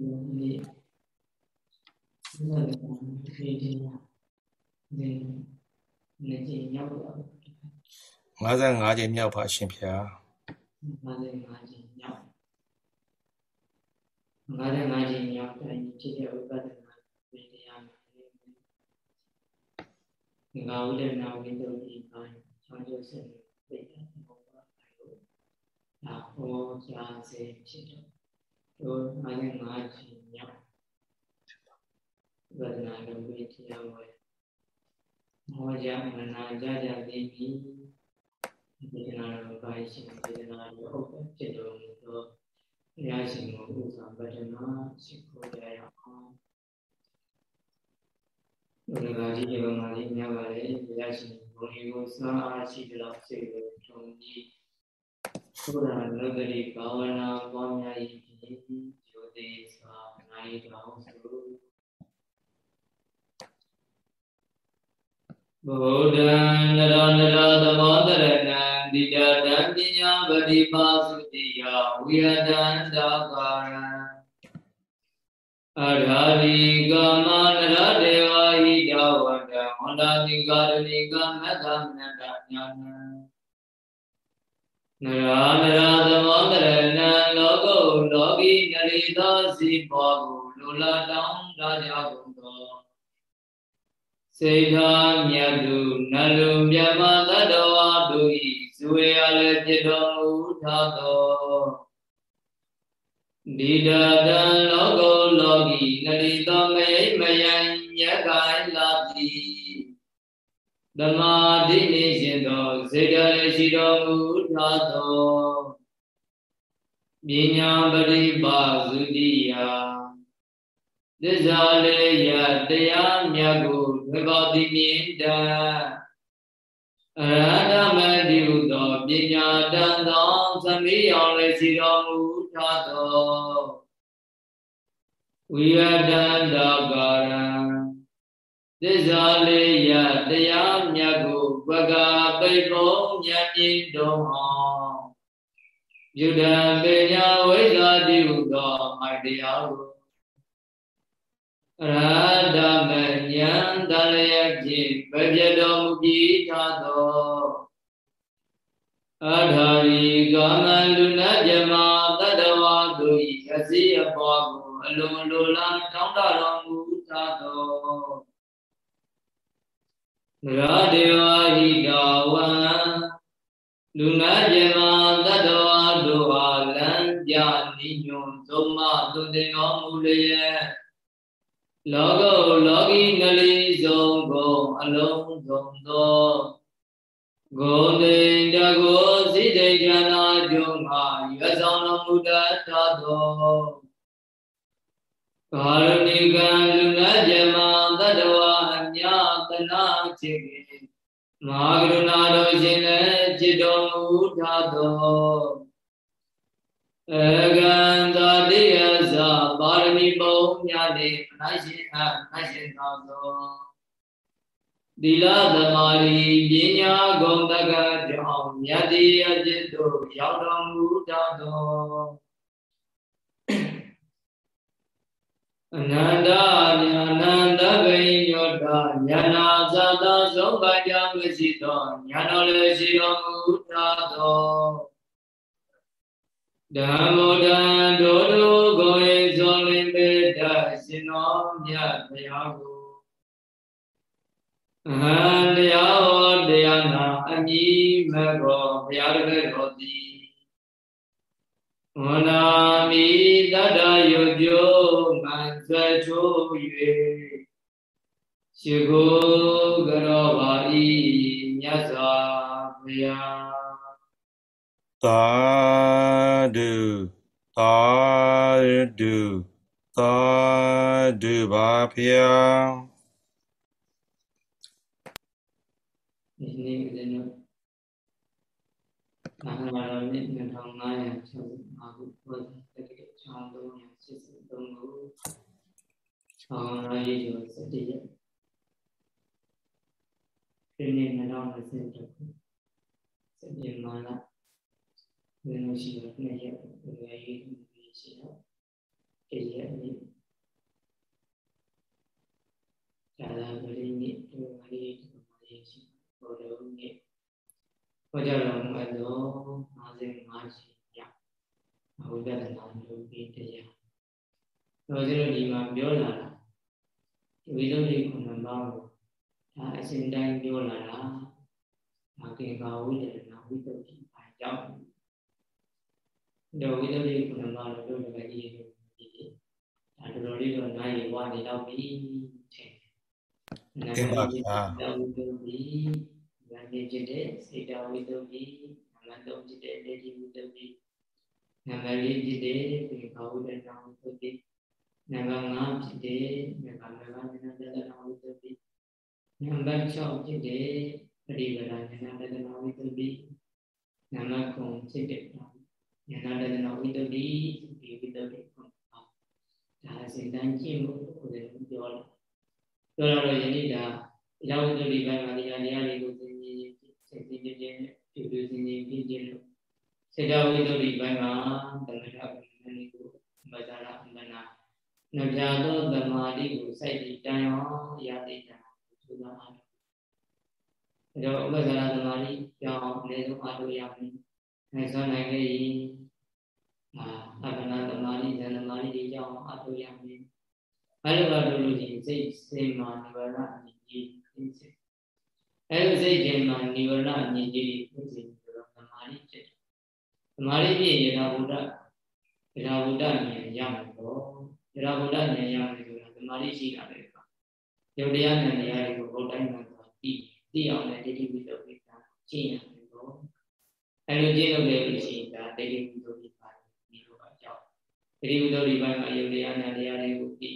ဒီဒီလိုဒီဒီဒီနေကြရောက်တော့55ကြိမ်မြောက်ပါရှင်ဗျာ55ကြိမ်မြောက်55ကြိမ်မြောက်တိုင်းဖြစ်တဲ့ဥပဒနာဝိတရားမှာဒီကဝိဒနာဝိတုဒီပိုင်းချောင်းကျစင်ပြည့်တဲ့ဘုရားပိုင်းကိုဒါဟောကြားစေဖြစ်တော့ တို့55ကြိမ်မြောက်ဝိဒနာဝိတရားမှာဟောကြားမနာကြကြသိပြီဒေသနာတော်ဘာရှင်ဒေသနာတော်ဟုတ်ဖြစ်တော်မူသောဘုရားရှင်ကိုဥစ္စာပတ္တနာရှိခိုးကြရအောင်ဘုရားကြီးရဲ့မှာလေးများပါလေဘုရားရှင်ဘုံကြီးကိုစွမ်းအားရှိသလောက်စိတ်ကိုထုံကြီး ဘုရားလောကတိဘာဝနာပွားများ၏ဒီကျိုးသေးစွာနိုင်တော်ဆိုဗုဒ္ဓံနရနရသမောတရဏံတိတတံပညာပတိပါစုတိယဝိယတံသာကာရံအရာရိကာမနရဒေဝဟိတဝတ္တဝန္တာတိကာရဏိကမက္ခမနတညာနံ နရာနရာသမောတရဏံလောကုလောကီနရိသောစီဘောကိုလူလာတောင်းတကြကုန်သောစေထာမြတ်သူနလူမြတ်မသတ္တဝါတို့ဤဇွေရလည်းဖြစ်တော်မူထသောဒီတတံလောကုလောကီနရိသောမယိမယံညက္ခိုင်လာတိ သမာဓိနေရှင်သောစေတလည်းရှိတော်မူထသောပညာပရိပါစုတိယသစ္စာလေးရတရားမြတ်ကိုဝေဘောတိမြင်တအရဟတမတိဟုသောပညာတန်သောသမီးအောင်လည်းရှိတော်မူထသောဝိရဒန္တကာရံ သစ္စာလေးရတရားမြတ်ကိုဝကပိတ်ပုံမြတ်မြင့်တော်အောင်ယုဒံပညာဝိဇ္ဇာတိဟုသောမိုက်တရားကိုရဟတမဉ္တလျက်ဖြင့်ပပြတော်မူပြီးသာသောအထာရီကာမလူနာဇမတတဝါတို့၏အစီအပွားကိုအလိုလိုလားတောင်းတတော်မူသာသောန ရဒေဝဟိတဝံလူနာဇမတတဝါတို့အားလံပြနိညွန်သုံးမသွန်သင်တော်မူလျက်လောကုလောကီနလီဆုံးကုန်အလုံးစုံသောဂုဏ်တိန်တကိုစိတ္တေဉာဏကျုံငါရွယ်ဆောင်တော်မူတတ်သောကာရဏိကံလူနာဇမတတဝအမြတ နာจิตမဟာကရုဏာတော်ရှင်လည်းจิตတော်မူထသောအကံသာတိယသပါရမီပုံများနှင့်အနိုင်ရှင်အနိုင်ရှင်သောသောသီလသမာဓိပညာဂုဏ်တကကြောင့်မြတ်တိအจิตတို့ရောက်တော်မူတတ်သော အနန္တညာနန္တဗိညောတညာနာသတ္တသုံးပါးကြောင့်မရှိသောညာတော်လည်းရှိတော်မူတတ်သောဓမ္မဒံဒိုတို့ကိုယ်၏ဇောလင်ပေတရှင်တော်မြတ်ဘုရားကိုအဟံတရားဟောတရားနာအမိမဘောဘုရားတပည့်တော်သည် ဝနာမိတတ္တယုပြိုမံဆွဲချိုး၍ရှိခိုးကြောပါဤမြတ်စွာဘုရားသာဓုသာဓုသာဓုပါဗျာဒီနေ့ဦးဇင်းတို့နာမတော်နဲ့2565 ခုဘုရားတက္ကသိုလ်ကျောင်း383ခုဆောင်းရည်ကျော်7ရက်ဒီနေ့2020ခုစက်တင်ဘာလဝင်လို့ရှိတော့နှစ်ရက်ဝင်ရေးရှိတော့တရက်နေ့ဇာတာပရိနိဒီမလေးဒီမလေးရှိဘောတော်နေ့ဟောကြားတော်မူသော55ရှိ ရအဝိဒနာလူပိတရားတော့ကျွန်တော်ဒီမှာပြောလာတာဝိသုဒ္ဓိခုနှစ်ပါးကိုဒါအစဉ်တိုင်းပြောလာတာဒါကေကာဝိဒနာဝိသုဒ္ဓိဘာကြောင့်တော့ဝိသုဒ္ဓိခုနှစ်ပါးလို့ပြောတဲ့ကြီးတွေဒီဒါတော်တော်လေးတော့နိုင်ဝနေတော့ပြီတဲ့နာမည်တော်ဝိသုဒ္ဓိနာမည်ဖြစ်တဲ့စေတဝိသုဒ္ဓိနာမည်တော်ဖြစ်တဲ့ဒေတိဝိသုဒ္ဓိ နာမည်ဖြစ်တဲ့ကေကာဝိဒနာဝိသုဒ္ဓိနံပါတ်5ဖြစ်တယ်နံပါတ်5နံပါတ်7ဝိသုပိနံပါတ်6ဖြစ်တယ်ပရိဝရဉာဏတဒနာဝိသုပိနံပါတ်9ဖြစ်တယ်ဉာဏတဒနာဝိသုပိဒီဝိသုပိခုဒါအစဉ်တန်းကျင့်ဖို့ကိုယ်လည်းပြောလာပြောလာတော့ယနေ့ဒါအကြောင်းဝိသုပိဘက်မှာတရားတရားတွေကိုသိနေစိတ်သိနေခြင်းပြုပြုသိနေပြီးခြင်းလို့ စေတဝိသုပိဘက်မှာသမထပဏ္ဏလေးကိုမဇ္ဇာရအမနာနှပြသောသမာဓိကိုစိုက်တည်တိုင်အောင်ရသိတာသုသာအား။ဒါတော့ဥပ္ပဇာရသမာဓိကြောင့်အနည်းဆုံးအားထုတ်ရမယ်။အဲဆိုနိုင်ခဲ့ရင်အာအပ္ပနာသမာဓိဇန်သမာဓိတွေကြောင့်အားထုတ်ရမယ်။အဲလိုအားထုတ်လို့ဒီစိတ်စေမာနိဗ္ဗာန်အမြင့်ကြီးဖြစ်စေ။အဲလိုစိတ်စေမာနိဗ္ဗာန်အမြင့်ကြီးဖြစ်စေဆိုတော့သမာဓိဖြစ်တယ်။ သမာဓိပြည့်ရတာဘုဒ္ဓဒါဘုဒ္ဓဉာဏ်ရမှာတော့ဒါဗုဒ္ဓဉာဏ်ရမယ်ဆိုတာသမာဓိရှိတာပဲကွာယုတ်တရားဉာဏ်တရားတွေကိုဘုဒ္ဓဉာဏ်ဆိုတာသိသိအောင်လည်းဒိဋ္ဌိဝိသုဒ္ဓိတာကျင့်ရတယ်ပေါ့အဲလိုကျင့်လို့လည်းရှိရင်ဒါဒိဋ္ဌိဝိသုဒ္ဓိပါဒီလိုအကြောင်းဒိဋ္ဌိဝိသုဒ္ဓိပိုင်းမှာယုတ်တရားဉာဏ်တရားတွေကိုသိ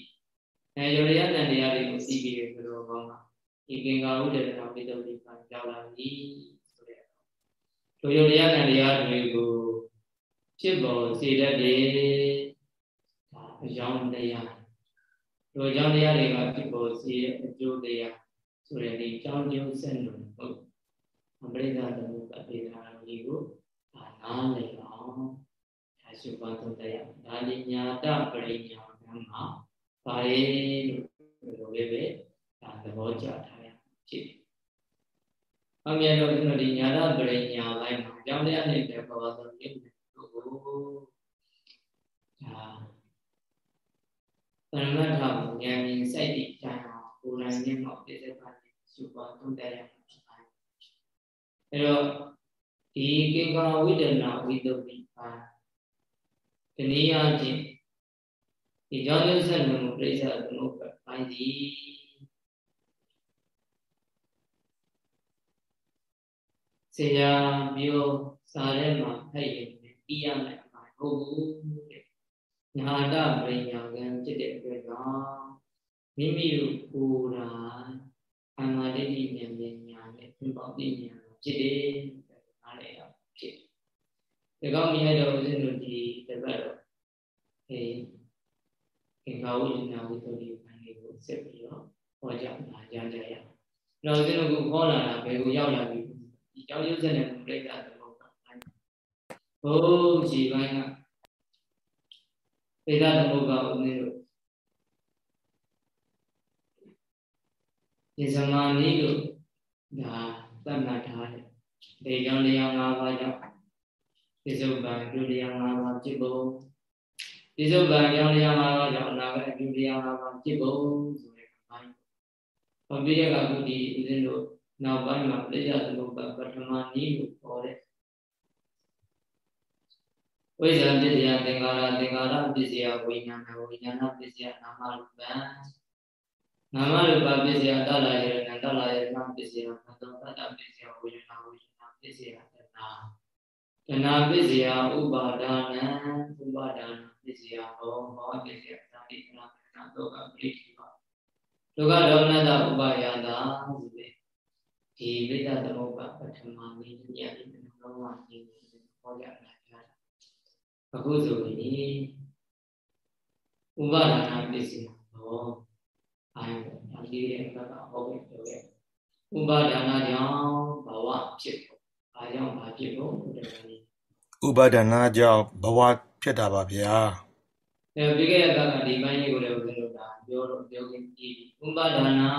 အဲယုတ်တရားဉာဏ်တရားတွေကိုသိပြီးရဆိုတော့ကောင်းတာဒီကင်္ဂါဥဒ္ဒနာဝိသုဒ္ဓိပိုင်းရောက်လာပြီဆိုတဲ့ တို့ယုတ်တရားဉာဏ်တရားတွေကိုဖြစ်ပေါ်စေတတ်တယ်အကြောင်းတရားတို့အကြောင်းတရားတွေကဖြစ်ပေါ်စေတဲ့အကျိုးတရားဆိုတဲ့ဒီအကြောင်းကျိုးဆက်နွယ်ဟုတ်အပရိသသမုပ္ပါဒေနာလေးကိုဒါနားလည်အောင်ဒါရှုပါတော့တရားဒါလိညာတပရိညာကံမှာပါရေလို့လိုလေးပဲဒါသဘောကျထားရဖြစ်တယ် အမြဲတမ်းဒီညာတပရိညာပိုင်းမှာအကြောင်းတရားနဲ့တဘောသောပြုလို့ကိုဒါပရမတ္ထကိုဉာဏ်မြင်စိုက်တည်ကြအောင်ကိုယ်တိုင်နဲ့မောက်ပြည့်စုံပါရှုပါသုံးတတ်ရမှာဖြစ်ပါတယ်။အဲတော့ဒီကေကဝိဒနာဝိသုဒ္ဓိပါတနည်းအားဖြင့်ဒီကြောင့်ရုပ်ဆက်မှုပြိဿသမုပ္ပါပိုင်းဒီ ဆရာမျိုးစာထဲမှာဖတ်ရင်ပြီးရမယ်အမှန်ဟုတ်ဘူးတဲ့ညာတပရိညာကံဖြစ်တဲ့အတွက်ကြောင့်မိမိတို့ကိုယ်တိုင်အမှန်တည်းဉာဏ်ဉာဏ်ညာနဲ့သင်ပေါသိဉာဏ်ဖြစ်တယ်နားလည်ရဖြစ်တယ်။ဒါကြောင့်မြတ်တော်ဦးဇင်းတို့ဒီတပတ်တော့အဲသင်္ခါဝိညာဝိသုဒ္ဓိဘဏ်လေးကိုဆက်ပြီးတော့ဟောကြားလာကြကြရအောင်။တော့ဦးဇင်းတို့ကဟောလာတာဘယ်ကိုရောက်လာပြီ ဒီကြောင့်ရုပ်စက်နဲ့ပြိတ္တာသမုပ္ပါဘိုးကြည်ပိုင်းကပေဒသမုပ္ပါဦးဇင်းတို့ဒီဇမာနီးလို့ဒါသတ်မှတ်ထားတယ်။ဒီကြောင့်တရား၅ပါးကြောင့်ပြစ္ဆုတ်ပံပြုတရား၅ပါးဖြစ်ဖို့ပြစ္ဆုတ်ပံကြောင့်တရား၅ပါးကြောင့်အနာဂတ်ပြုတရား၅ပါးဖြစ်ဖို့ဆိုတဲ့ဘိုင်း။ဟောပြရကအခုဒီဦးဇင်းတို့ နောက်ပိုင်းမှာပြိဿသမုပ္ပါပထမနီးလို့ခေါ်တဲ့ဝိဇ္ဇာပစ္စယသင်္ခါရသင်္ခါရပစ္စယဝိညာဏဝိညာဏပစ္စယနာမရူပံနာ ဒနာဥပါဒနာပစ္စယဟောဟောပစ္စယသာတိကနာကနာဒုက္ခပရိတိပါဒုက္ခဒေါမနတဥပါယတာဆိုတဲ့ဒီဝိဒသမုပ္ပါပထမနည်းညတိဘယ်လိုမှနေဟောကြတာအခုဆိုရင်ဥပါဒနာပစ္စည်းတော့အိုင်ဒါလေးရဲ့ဘက်ကဟောခဲ့ပြောခဲ့ဥပါဒနာကြောင့်ဘဝဖြစ်ဖို့အားကြောင့်ဘာဖြစ်ဖို့ဒီလိုဥပါဒနာကြောင့်ဘဝဖြစ်တာပါဗျာအဲပြီးခဲ့တဲ့ဘက်ကဒီပိုင်းလေးကိုလည်းဦးဇင်းတို့ကပြောတော့ပြောခင်ဒီဥပဒါနာ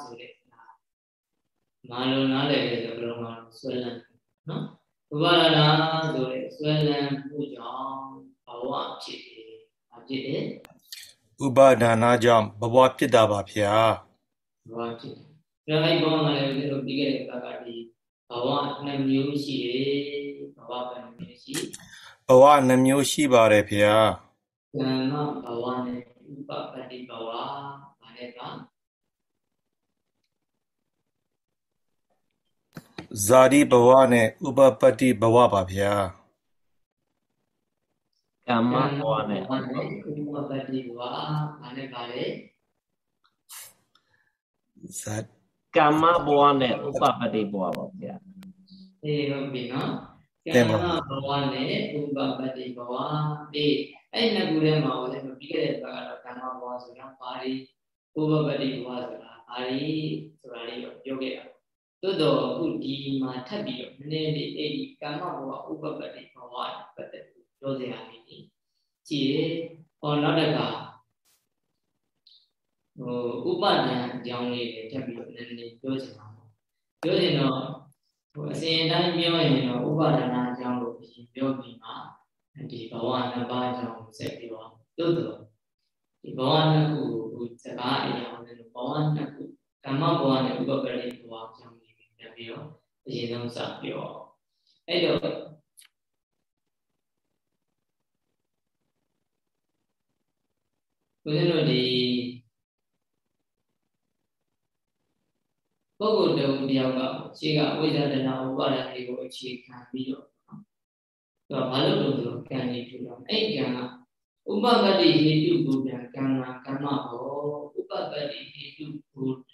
ဆိုတဲ့ မာလုံးနားလည်းပဲဆိုတော့မှာဆွဲလန်းနော်ဥပါဒနာဆိုတဲ့ဆွဲလန်းမှုကြောင့်ဘဝဖြစ်တယ်အဖြစ်တယ်ဥပါဒနာကြောင့်ဘဝဖြစ်တာပါဗျာဘဝဖြစ်တယ်ဒါအဲ့ဘဝမှာလည်းဦးဇင်းတို့ပြီးခဲ့တဲ့ဘက်ကဒီဘဝနှစ်မျိုးရှိတယ်ဘဝဘယ်နှမျိုးရှိဘဝနှမျိုးရှိပါတယ်ဗျာကမ္မဘဝနဲ့ဥပပတ္တိဘဝဘာလဲက ဇာတိဘဝနဲ့ဥပပတ္တိဘဝပါဗျာကမ္မဘဝနဲ့ဥပပတ္တိဘဝဘာလဲပါလဲဇာကမ္မဘဝနဲ့ဥပပတ္တိဘဝပါဗျာအေးဟုတ်ပြီနော်ကမ္မဘဝနဲ့ဥပပတ္တိဘဝအေးအဲ့နှစ်ခုထဲမှာဟိုလည်းပြီးခဲ့တဲ့ဘက်ကတော့ကမ္မဘဝဆိုတာပါဠိဥပပတ္တိဘဝဆိုတာပါဠိဆိုတာလေးတော့ပြောခဲ့တာ သို့တော့အခုဒီမှာထပ်ပြီးတော့နည်းနည်းလေးအဲ့ဒီကမ္မဘဝဥပပတ္တိဘဝပတ်သက်ပြီးပြောစရာလေးကြီးကြည့်ရဟောနောက်တစ်ခါဟိုဥပဒံအကြောင်းလေးတွေထပ်ပြီးတော့နည်းနည်းပြောချင်ပါဘူးပြောရင်တော့ဟိုအစဉ်အတိုင်းပြောရင်တော့ဥပါဒနာအကြောင်းကိုပြောပြီးမှဒီဘဝနှစ်ပါးကြောင့်ဆက်ပြီးတော့သို့တော့ဒီဘဝနှစ်ခုကိုစကားအရာနဲ့ဘဝနှစ်ခုကမ္မဘဝနဲ့ဥပပရိဘဝကြောင့် ပြီးပြီးတော့အရင်ဆုံးစပြောအဲ့တော့ဘုရားတို့ဒီပုဂ္ဂိုလ်တုံတယောက်ကရှေ့ကအဝိဇ္ဇတနာဥပါဒဏ်တွေကိုအခြေခံပြီးတော့သူကဘာလို့လို့ဆိုကံနေထူတော့အဲ့ကံကဥပပတ္တိဟေတုဘုဒ္ဓံကံနာကမ္မဘောဥပပတ္တိဟေတုဘုဒ္ဓံ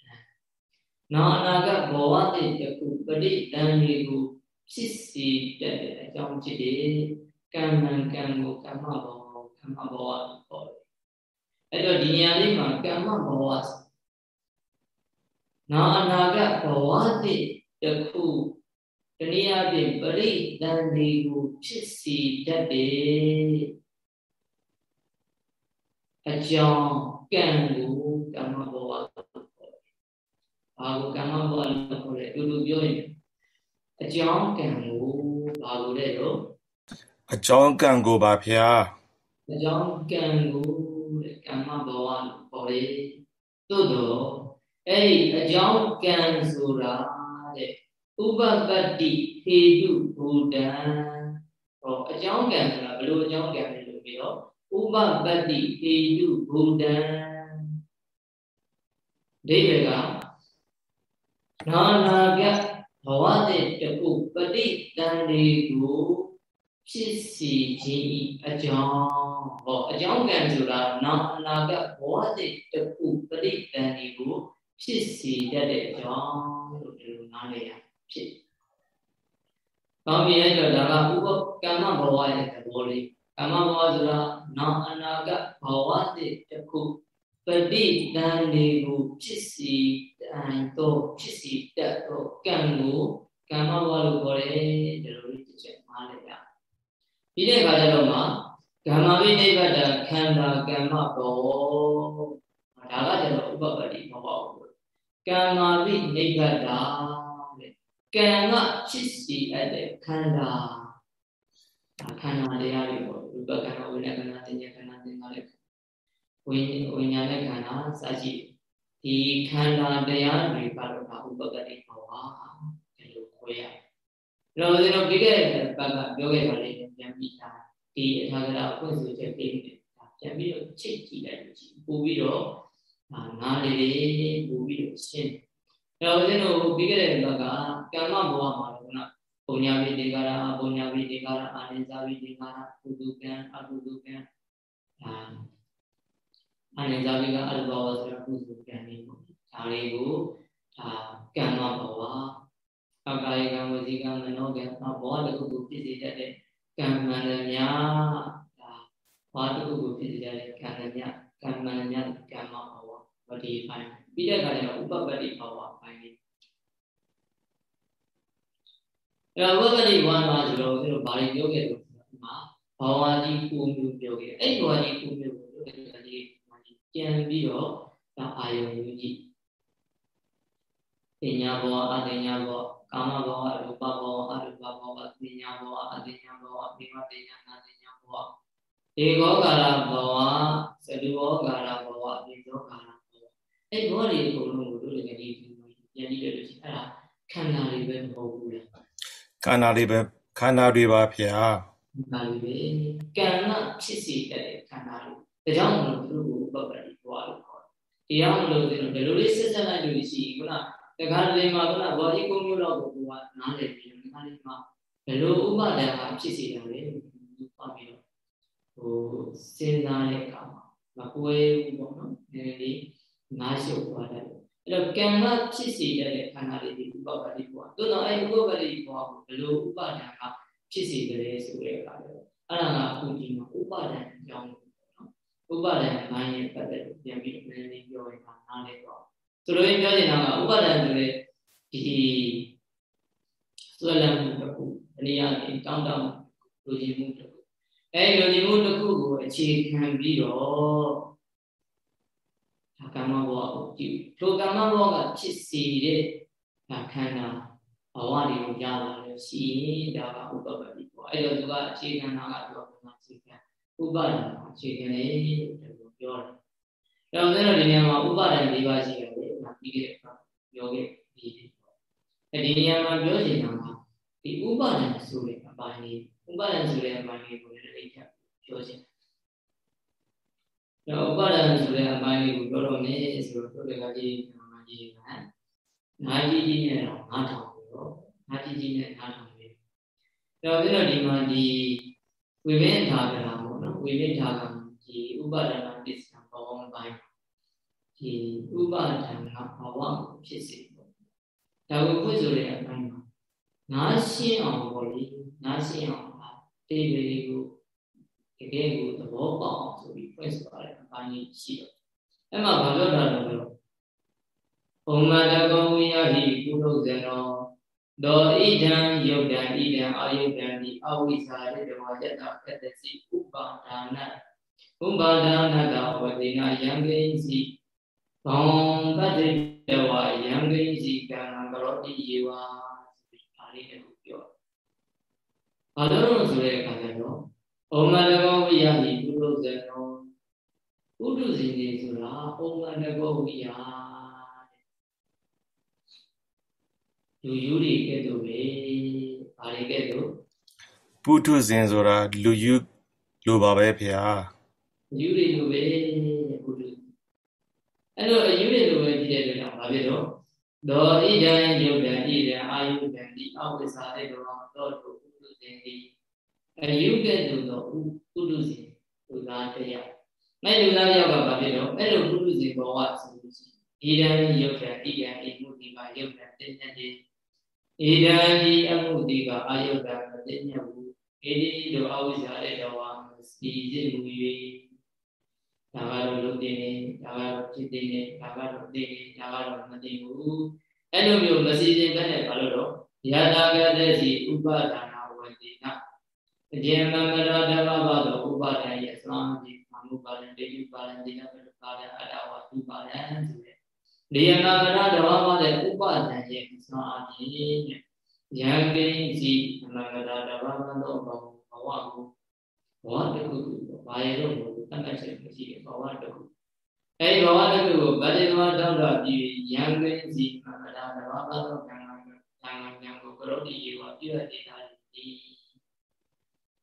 နာအနာကဘောဝတိတခုပရိတန်လေးကိုဖြစ်စီတဲ့အကြောင်းဖြစ်တယ်ကံမံကံကိုကမ္မဘောကမ္မဘောလို့ခေါ်တယ်အဲ့တော့ဒီနေရာလေးမှာကမ္မဘောနာအနာကဘဝတိတခုတနည်းအားဖြင့်ပရိသန္တိကိုဖြစ်စီတတ်တယ်အကြောင်းကံကိုကမ္မဘဝလို့ခေါ်တယ်။ ဘာကိုကမ္မဘဝလို့ခေါ်လဲတူတူပြောရင်အကြောင်းကံကိုဘာလို့လဲတော့အကြောင်းကံကိုပါဗျာအကြောင်းကံကိုကမ္မဘဝလို့ခေါ်တယ်။သို့တော့အဲ့ဒီအကြောင်းကံဆိုတာတဲ့ဥပပတ္တိဟေတုဘူတံဟောအကြောင်းကံဆိုတာဘယ်လိုအကြောင်းကံလဲလို့ပြီးတော့ဥပပတ္တိဟေတုဘူတံဒိဗေက နာနာကဘဝတဲ့တခုပฏิတန်လေးကိုဖြစ်စီခြင်းအကြောင်းဟောအကြောင်းကံဆိုတာနာနာကဘဝတဲ့တခုပฏิတန်လေးကိုဖြစ်စီတတ်တဲ့အကြောင်းလို့ဒီလိုနားလည်ရဖြစ်။ကောင်းပြီအဲ့တော့ဒါကဥပကမ္မဘဝရဲ့သဘောလေးကမ္မဘဝဆိုတာနောက်အနာဂတ်ဘဝတည်းတစ်ခု ပฏิတန်လေးကိုဖြစ်စီတိုင်တော့ဖြစ်စီတတ်တော့ကံကိုကမ္မဘဝလို့ခေါ်တယ်ဒီလိုလေးတစ်ချက်မှားလိုက်ရ။ဒီတဲ့အခါကျတော့မှကမ္မဝိနိဗ္ဗတခန္ဓာကမ္မဘောဒါကကျတော့ဥပပတ္တိဘဝကံမာပိနိဗ္ဗတာတဲ့ကံကဖြစ်စီအပ်တဲ့ခန္ဓာခန္ဓာတရားတွေပေါ့ရူပခန္ဓာဝိညာဉ်ခန္ဓာသင်္ညာခန္ဓာသင်္ခါရ ဝိဝိညာဉ်နဲ့ခန္ဓာစရှိဒီခန္ဓာတရားတွေကတော့ဘာဥပကတိဘဝဒီလိုခေါ်ရတော့ကျွန်တော်ဒီကဘက်ကပြောခဲ့ပါလိမ့်မယ်ပြန်ပြီးသားဒီအထာဂရအဖွင့်ဆိုချက်ပေးနေပြန်ပြီးတော့ချိတ်ကြည့်လိုက်လို့ရှိပို့ပြီးတော့အာနားလေးပို့ပြီးတော့ရှင်းအဲတော့ဦးဇင်းတို့ပြီးခဲ့တဲ့ဘက်ကကမ္မဘဝမှာတော့ကပုံညာဝိတေကာရပုံညာဝိတေကာရအာနိဇာဝိတေကာရကုတုကံအကုတုကံအာ အာနိဇာဝိကအရဘဝဆိုတော့ကုတုကံလေးပေါ့ဒါလေးကိုဒါကမ္မဘဝအကာယကံဝစီကံမနောကံဘဝတစ်ခုကိုဖြစ်စေတတ်တဲ့ကံမှန်တယ်များဒါဘာတစ်ခုကိုဖြစ်စေတတ်တဲ့ကံမှန်များကံမှန်များကံမဘဝဝတိပိုင်းပြီးတဲ့အခါကျတော့ဥပပတ္တိဘဝပိုင်းလေးအဲဥပပတ္တိဘဝမှာဆိုတော့ဒီလိုဘာတွေပြောခဲ့လို့ဒီမှာဘဘဝကြီးကိုမျိုးပြောခဲ့အဲ့ဘဝကြီးကိုမျိုးကိုတို့က ကြီးကြံပြီးတော့ဒါအာယုံယူကြည့်ပညာဘောအတညာဘောကာမဘောအရူပဘောအရူပဘောအတညာဘောအတညာဘောအမိမတညာနာတညာဘောဧကောကာရဘောသတုဘောကာရဘောအပိသောကာရဘောအဲ့ဘောတွေအကုန်လုံးကိုတို့လည်းဒီပြန်ကြည့်ရလို့ရှိအဲ့ဒါခန္ဓာတွေပဲမဟုတ်ဘူးလားခန္ဓာတွေပဲခန္ဓာတွေပါဗျာခန္ဓာတွေပဲကံကဖြစ်စေတဲ့ခန္ဓာတွေ ဒါကြောင့်မလို့သူတို့ကိုပပ္ပတိဘွားလို့ခေါ်တယ်တရားမလို့ဒီလိုလေးစစ်ဆက်လိုက်လို့ရှိရင်ခုနတခါတလေမှာခုနဘောဓိကုံမျိုးတော့ကိုကနားလည်ပြီးဒီခါလေးမှာဘယ်လိုဥပဒံကဖြစ်စေတယ်လဲသူဖတ်ပြီးတော့ဟိုစဉ်းစားတဲ့အခါမှာမကွဲဘူးပေါ့နော်နည်းနည်းနားရှုပ်သွားတယ်အဲ့တော့ကံကဖြစ်စေတဲ့ခန္ဓာလေးဒီဥပပတိဘွားသို့တော့အဲ့ဥပပတိဘွားကိုဘယ်လိုဥပဒံကဖြစ်စေတယ်ဆိုတဲ့အခါလေအဲ့ဒါကအခုဒီမှာဥပဒံအကြောင်းပေါ့နော် ဥပဒံနိုင်ရဲ့ပတ်သက်လို့ပြန်ပြီးနည်းနည်းပြောရင်နားလည်တော့ဆိုလိုရင်းပြောချင်တာကဥပါဒံဆိုတဲ့ဒီဆွဲလန်းမှုတစ်ခုအနည်းအားဖြင့်တောင်းတလူကြီးမှုတစ်ခုအဲလူကြီးမှုတစ်ခုကိုအခြေခံပြီးတော့ဒါကမ္မဘောကိုကြည့်ထိုကမ္မဘောကဖြစ်စီတဲ့ဒါခန္ဓာဘဝတွေကိုရလာလို့ရှိရင်ဒါကဥပပတိပေါ့အဲ့တော့သူကအခြေခံတာကသူကဘုရားအခြေခံ ဥပါဒံအခြေခံလေလို့ပြောတယ်။အဲတော့ဒီနေရာမှာဥပါဒံ၄ပါးရှိတယ်ပြီးခဲ့တဲ့အခါပြောခဲ့ပြီးတယ်ပေါ့အဲဒီနေရာမှာပြောချင်တာကဒီဥပါဒံဆိုတဲ့အပိုင်းလေးဥပါဒံဆိုတဲ့အပိုင်းလေးကိုလည်းလေးချက်ပြောချင်တယ်တော့ဥပါဒံဆိုတဲ့အပိုင်းလေးကိုပြောတော့မယ်ဆိုတော့တို့တကကြီးနာကြီးကနာကြီးကြီးနဲ့တော့နားထောင်ပြီးတော့နာကြီးကြီးနဲ့နားထောင်ပြီးတော့ပြီးတော့ဒီမှာဒီဝိမေထာကရာပေါ့ နော်ဝိမေထာကဒီဥပါဒနာပစ္စယဘောင်းပိုင်းဒီဥပါဒံကဘဝကိုဖြစ်စေပေါ့ဒါကိုဖွင့်ဆိုတဲ့အပိုင်းမှာနားရှင်းအောင်ပေါ့လေနားရှင်းအောင်ပါတေးလေးကိုတကယ်ကိုသဘောပေါက်အောင်ဆိုပြီးဖွင့်ဆိုရတဲ့အပိုင်းကြီးရှိတော့အဲ့မှာဘာပြောတာလဲဆိုတော့ဘုံမတကောဝိယဟိကုလုဇနော ဒောဣဒံယုတ်တံဣဒံအာယုတ်တံဒီအဝိဇာရေတဝယတကတ္တစီဥပါဒါနဥပါဒါနကဝတိနာယံကိစီဘောင်တတ္တဝယံကိစီကံကရောတိယေဝဒါလေးတခုပြောဘာလို့ဆိုတဲ့အခါကျတော့ဩမတကောဝိယဟိပုရုဇနောပုရုဇဉ်နေဆိုတာဩမတကောဝိယ လူယူတွေကဲ့သို့ပဲဘာတွေကဲ့သို့ပုထုဇဉ်ဆိုတာလူယူလိုပါပဲဖေဟာလူတွေလိုပဲပုထုအဲ့လိုအယူရလိုပဲဖြစ်တဲ့အတွက်ကြောင့်ဘာဖြစ်တော့ဒေါဣဒံယုတ်တံဣဒံအာယုတံဒီအဝိဇ္ဇာတဲ့တော်တော့တို့ပုထုဇဉ်ဒီအယူကဲ့သို့သောပုထုဇဉ်လူသားတရားမဲ့လူသားရောက်ကဘာဖြစ်တော့အဲ့လိုပုထုဇဉ်ဘဝဆိုလို့ရှိရင်ဣဒံယုတ်တံဣဒံဣမှုဒီမှာယုတ်တံတင်းတဲ့ ဒီဣဒံဒီအမှုဒီကအာယုတံမတင်းညဘူးဣဒီတို့အဝိဇ္ဇာတဲ့တော်စီစစ်မူ၍ဒါကတော့လုပ်တင်နေဒါကတော့ဖြစ်တင်နေဒါကတော့သိနေဒါကတော့မသိဘူးအဲ့လိုမျိုးမစီစဉ်တဲ့ဘာလို့တော့ယတာကတဲ့စီဥပါဒါနာဝတိနာအကျဉ်းမမရတဘဘသောဥပါဒံရဲ့သံဒီမမှုပါဒံတေယပါဒံဒီနပပါဒံအတဝဥပါဒံဆိုတဲ့ ဒီယနာမရတဘဘတဲ့ဥပါဒံရဲ့သံအပြင်ယံကိစီအမမရတဘဘသောဘဝကိုဘဝတခုခုဘာရလို့မဟုတ်တတ်တတ်ချက်မရှိတဲ့ဘဝတခုအဲဒီဘဝတခုကိုဗတ္တိသမတောင်းတာပြီးယံကိစီမမတာတဘာသာသောကံကံကံကံကိုကရောတိရေဝပြည့်တဲ့တာဒီ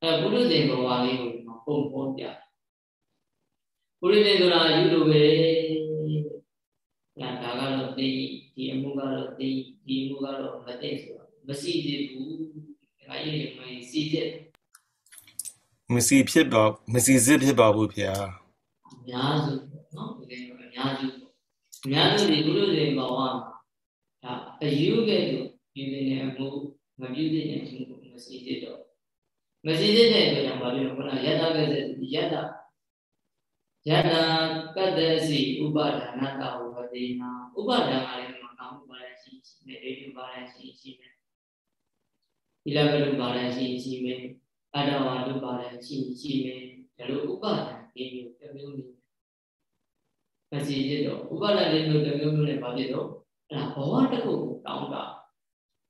အဲဘုရုဇဉ်ဘဝလေးကိုပုံပေါ်ပြဘုရုဇဉ်ဆိုတာယူလိုပဲ ဒါဒါကတော့သိဒီအမှုကတော့သိဒီအမှုကတော့မသိဆိုတာမရှိသေးဘူးဒါကြီးမစီတဲ့မစီဖြစ်ပါမစီစစ်ဖြစ်ပါဘူးဗျာအများစုနော်ဒီလိုအများစုအများစုဒီဘုလိုတွေဘဝမှာဒါအယူကဲ့သို့ပြုနေတဲ့အမှုမပြုတဲ့အမှုမစီစစ်တော့မစီစစ်တဲ့အတွက်ကြောင့်ဘာဖြစ်လဲခုနယတကစေယတယတကတ္တစီဥပါဒနာတ ဝတိနာဥပါဒနာလည်းမကောင်းဘူးပါလဲရှိရှိနေဒိဋ္ဌိပါလဲရှိရှိနေဒီလကလူပါလဲရှိရှိနေအတ္တဝါဒုပါဒံရှိရှိမယ်ဒါလိုဥပါဒံလေးမျိုးတစ်မျိုးမျိုးမစီရတော့ဥပါဒံလေးမျိုးတစ်မျိုးမျိုးနဲ့ဘာဖြစ်တော့အဲ့ဒါဘဝတစ်ခုကိုတောင်းတာ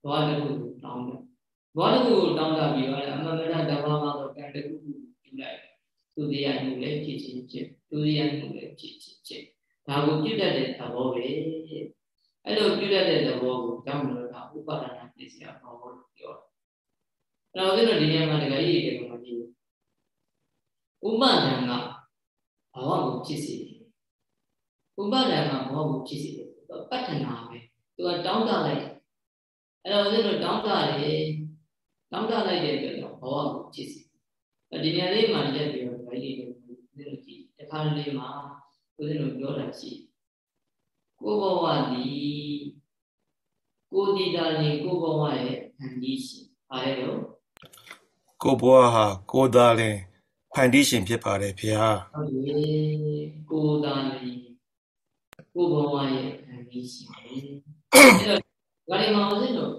ဘဝတစ်ခုကိုတောင်းတာဘဝတစ်ခုကိုတောင်းတာပြီးတော့အမှန်တရားဓမ္မမှာတော့ကံတစ်ခုခုပြုလိုက်သူတရားမှုလည်းဖြစ်ချင်းဖြစ်သူတရားမှုလည်းဖြစ်ချင်းဖြစ် ဒါကိုပြုတတ်တဲ့သဘောပဲအဲ့လိုပြုတတ်တဲ့သဘောကိုကြောင်းလို့ကဥပါဒနာပစ္စယဘောလို့ပြောတယ်အဲ့တော့ဒီလိုဒီနေရာမှာတခါကြီးရေကမှကြည့်ဥပဒံကဘဝကိုဖြစ်စေတယ်ဥပဒံကဘဝကိုဖြစ်စေတယ်ပတ္ထနာပဲသူကတောင်းတလိုက်အဲ့တော့ဦးဇင်းတို့တောင်းတတယ်တောင်းတလိုက်တဲ့အတွက်တော့ဘဝကိုဖြစ်စေဒီနေရာလေးမှာရက်ပြီးတော့ဒါကြီးတွေဦးဇင်းတို့ကြည့်တခါလေးမှာ ဦးဇင်းတို့ပြောတာရှိကိုဘဝဒီကိုဒီတာနေကိုဘဝရဲ့အန်ဒီရှိအားရတော့ကိုဘွားဟာကိုသားလင်ဖန်တီးရှင်ဖြစ်ပါတယ်ဗျာဟုတ်ပြီကိုတာနေကိုဘဝရဲ့အန်ဒီရှိတယ်အဲ့တော့ဘာလို့မအောင်စင်းတော့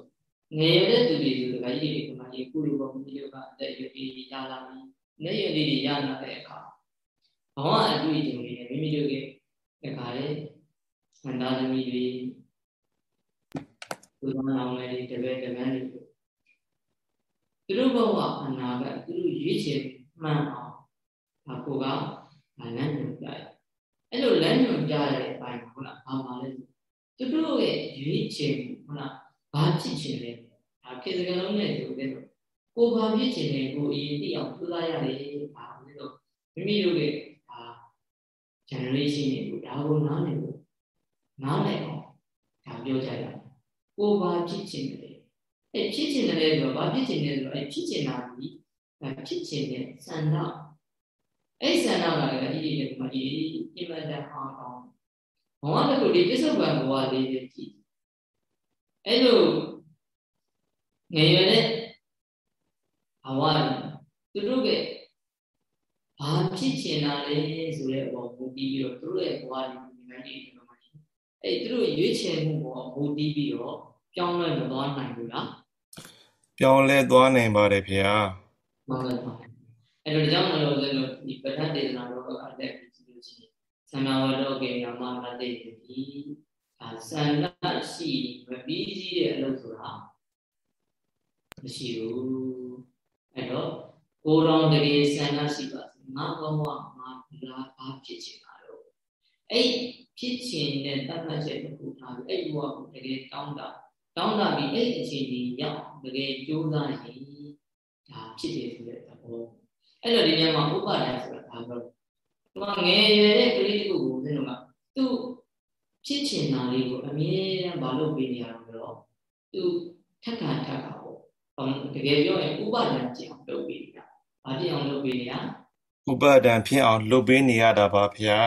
ငယ်ရတဲ့သူတွေဆိုတော့ဒီဒီကမှဒီကုလူဘောမိယောကအသက်ရွယ်ပြီးရလာပြီနေရလေးတွေရလာတဲ့အခါ ဘဝအတွေ့အကြုံတွေနဲ့မိမိတို့ရဲ့တခါလေဆန္ဒသမီးတွေဘုရားအောင်လေးတပည့်တပန်းတွေသူတို့ဘဝအနာကသူတို့ရွေးချယ်မှန်အောင်ဒါကိုကလမ်းညွှန်ပြရအဲ့လိုလမ်းညွှန်ပြရတဲ့အပိုင်းဟုတ်လားဘာမှလဲသူတို့ရဲ့ရွေးချယ်မှုဟုတ်လားဘာဖြစ်ချင်လဲဒါခေတ်စကလုံးနဲ့ဆိုတဲ့ကိုဘာဖြစ်ချင်လဲကိုအရင်သိအောင်ပြုသားရတယ်ဘာလို့လဲမိမိတို့ရဲ့ဒါ generation တွေကိုဒါကိုနားလည်ဖို့နားလည်အောင်ဒါပြောကြရတယ်ကိုဘာဖြစ်ချင်လဲအဲ့ဖြစ်ချင်တယ်ဆိုတော့ဘာဖြစ်ချင်လဲဆိုတော့အဲ့ဖြစ်ချင်တာဒီဖြစ်ချင်တဲ့ဆန္ဒအဲ့ဆန္ဒကလည်းဒီဒီကမှဒီအမှန်တန်အောင်အောင်ဘဝတစ်ခုဒီပစ္စုပန်ဘဝလေးတွေကြည့်အဲ့လိုငယ်ရွယ်တဲ့ဘဝသူတို့က ဘာဖြစ်ချင်တာလဲဆိုတဲ့အပေါ်မူတည်ပြီးတော့သူတို့ရဲ့ဘဝတွေဒီမိုင်းတွေဒီမှာအဲ့သူတို့ရွေးချယ်မှုပေါ်မူတည်ပြီးတော့ပြောင်းလဲမသွားနိုင်ဘူးလားပြောင်းလဲသွားနိုင်ပါတယ်ဗျာမှန်ပါပါအဲ့တော့ကြောင့်မလို့လည်းဒီပဋ္ဌာန်းဒေသနာတော်ကအတက်ပြီးကြည့်လို့ရှိရင်သန္တာဝတ္တောကေနမနတိတိအာသန္တာရှိမပြီးစည်းတဲ့အလုပ်ဆိုတာမရှိဘူးအဲ့တော့ကိုယ်တော်တကယ်သန္တာရှိပါစေ ငါဘဝမှာလာဘာဖြစ်ချင်တာတော့အဲ့ဖြစ်ချင်တဲ့တတ်မှတ်ချက်တစ်ခုထားပြီးအဲ့ဘဝကိုတကယ်တောင်းတာတောင်းတာပြီးအဲ့အခြေအနေရောက်တကယ်ကြိုးစားရင်ဒါဖြစ်တယ်ဆိုတဲ့သဘောအဲ့တော့ဒီနေရာမှာဥပါဒဏ်ဆိုတာဘာလို့ဒီမှာငယ်ရွယ်တဲ့ကလေးတစ်ခုကိုဦးဇင်းတို့ကသူ့ဖြစ်ချင်တာလေးကိုအမြဲတမ်းမလုပ်ပေးနေရတော့သူထက်ခါထက်ခါပေါ့တကယ်ပြောရင်ဥပါဒဏ်ကြည့်အောင်လုပ်ပေးနေတာဘာကြည့်အောင်လုပ်ပေးနေတာ ဥပဒံဖြစ်အောင်လုပ်ပေးနေရတာပါဗျာ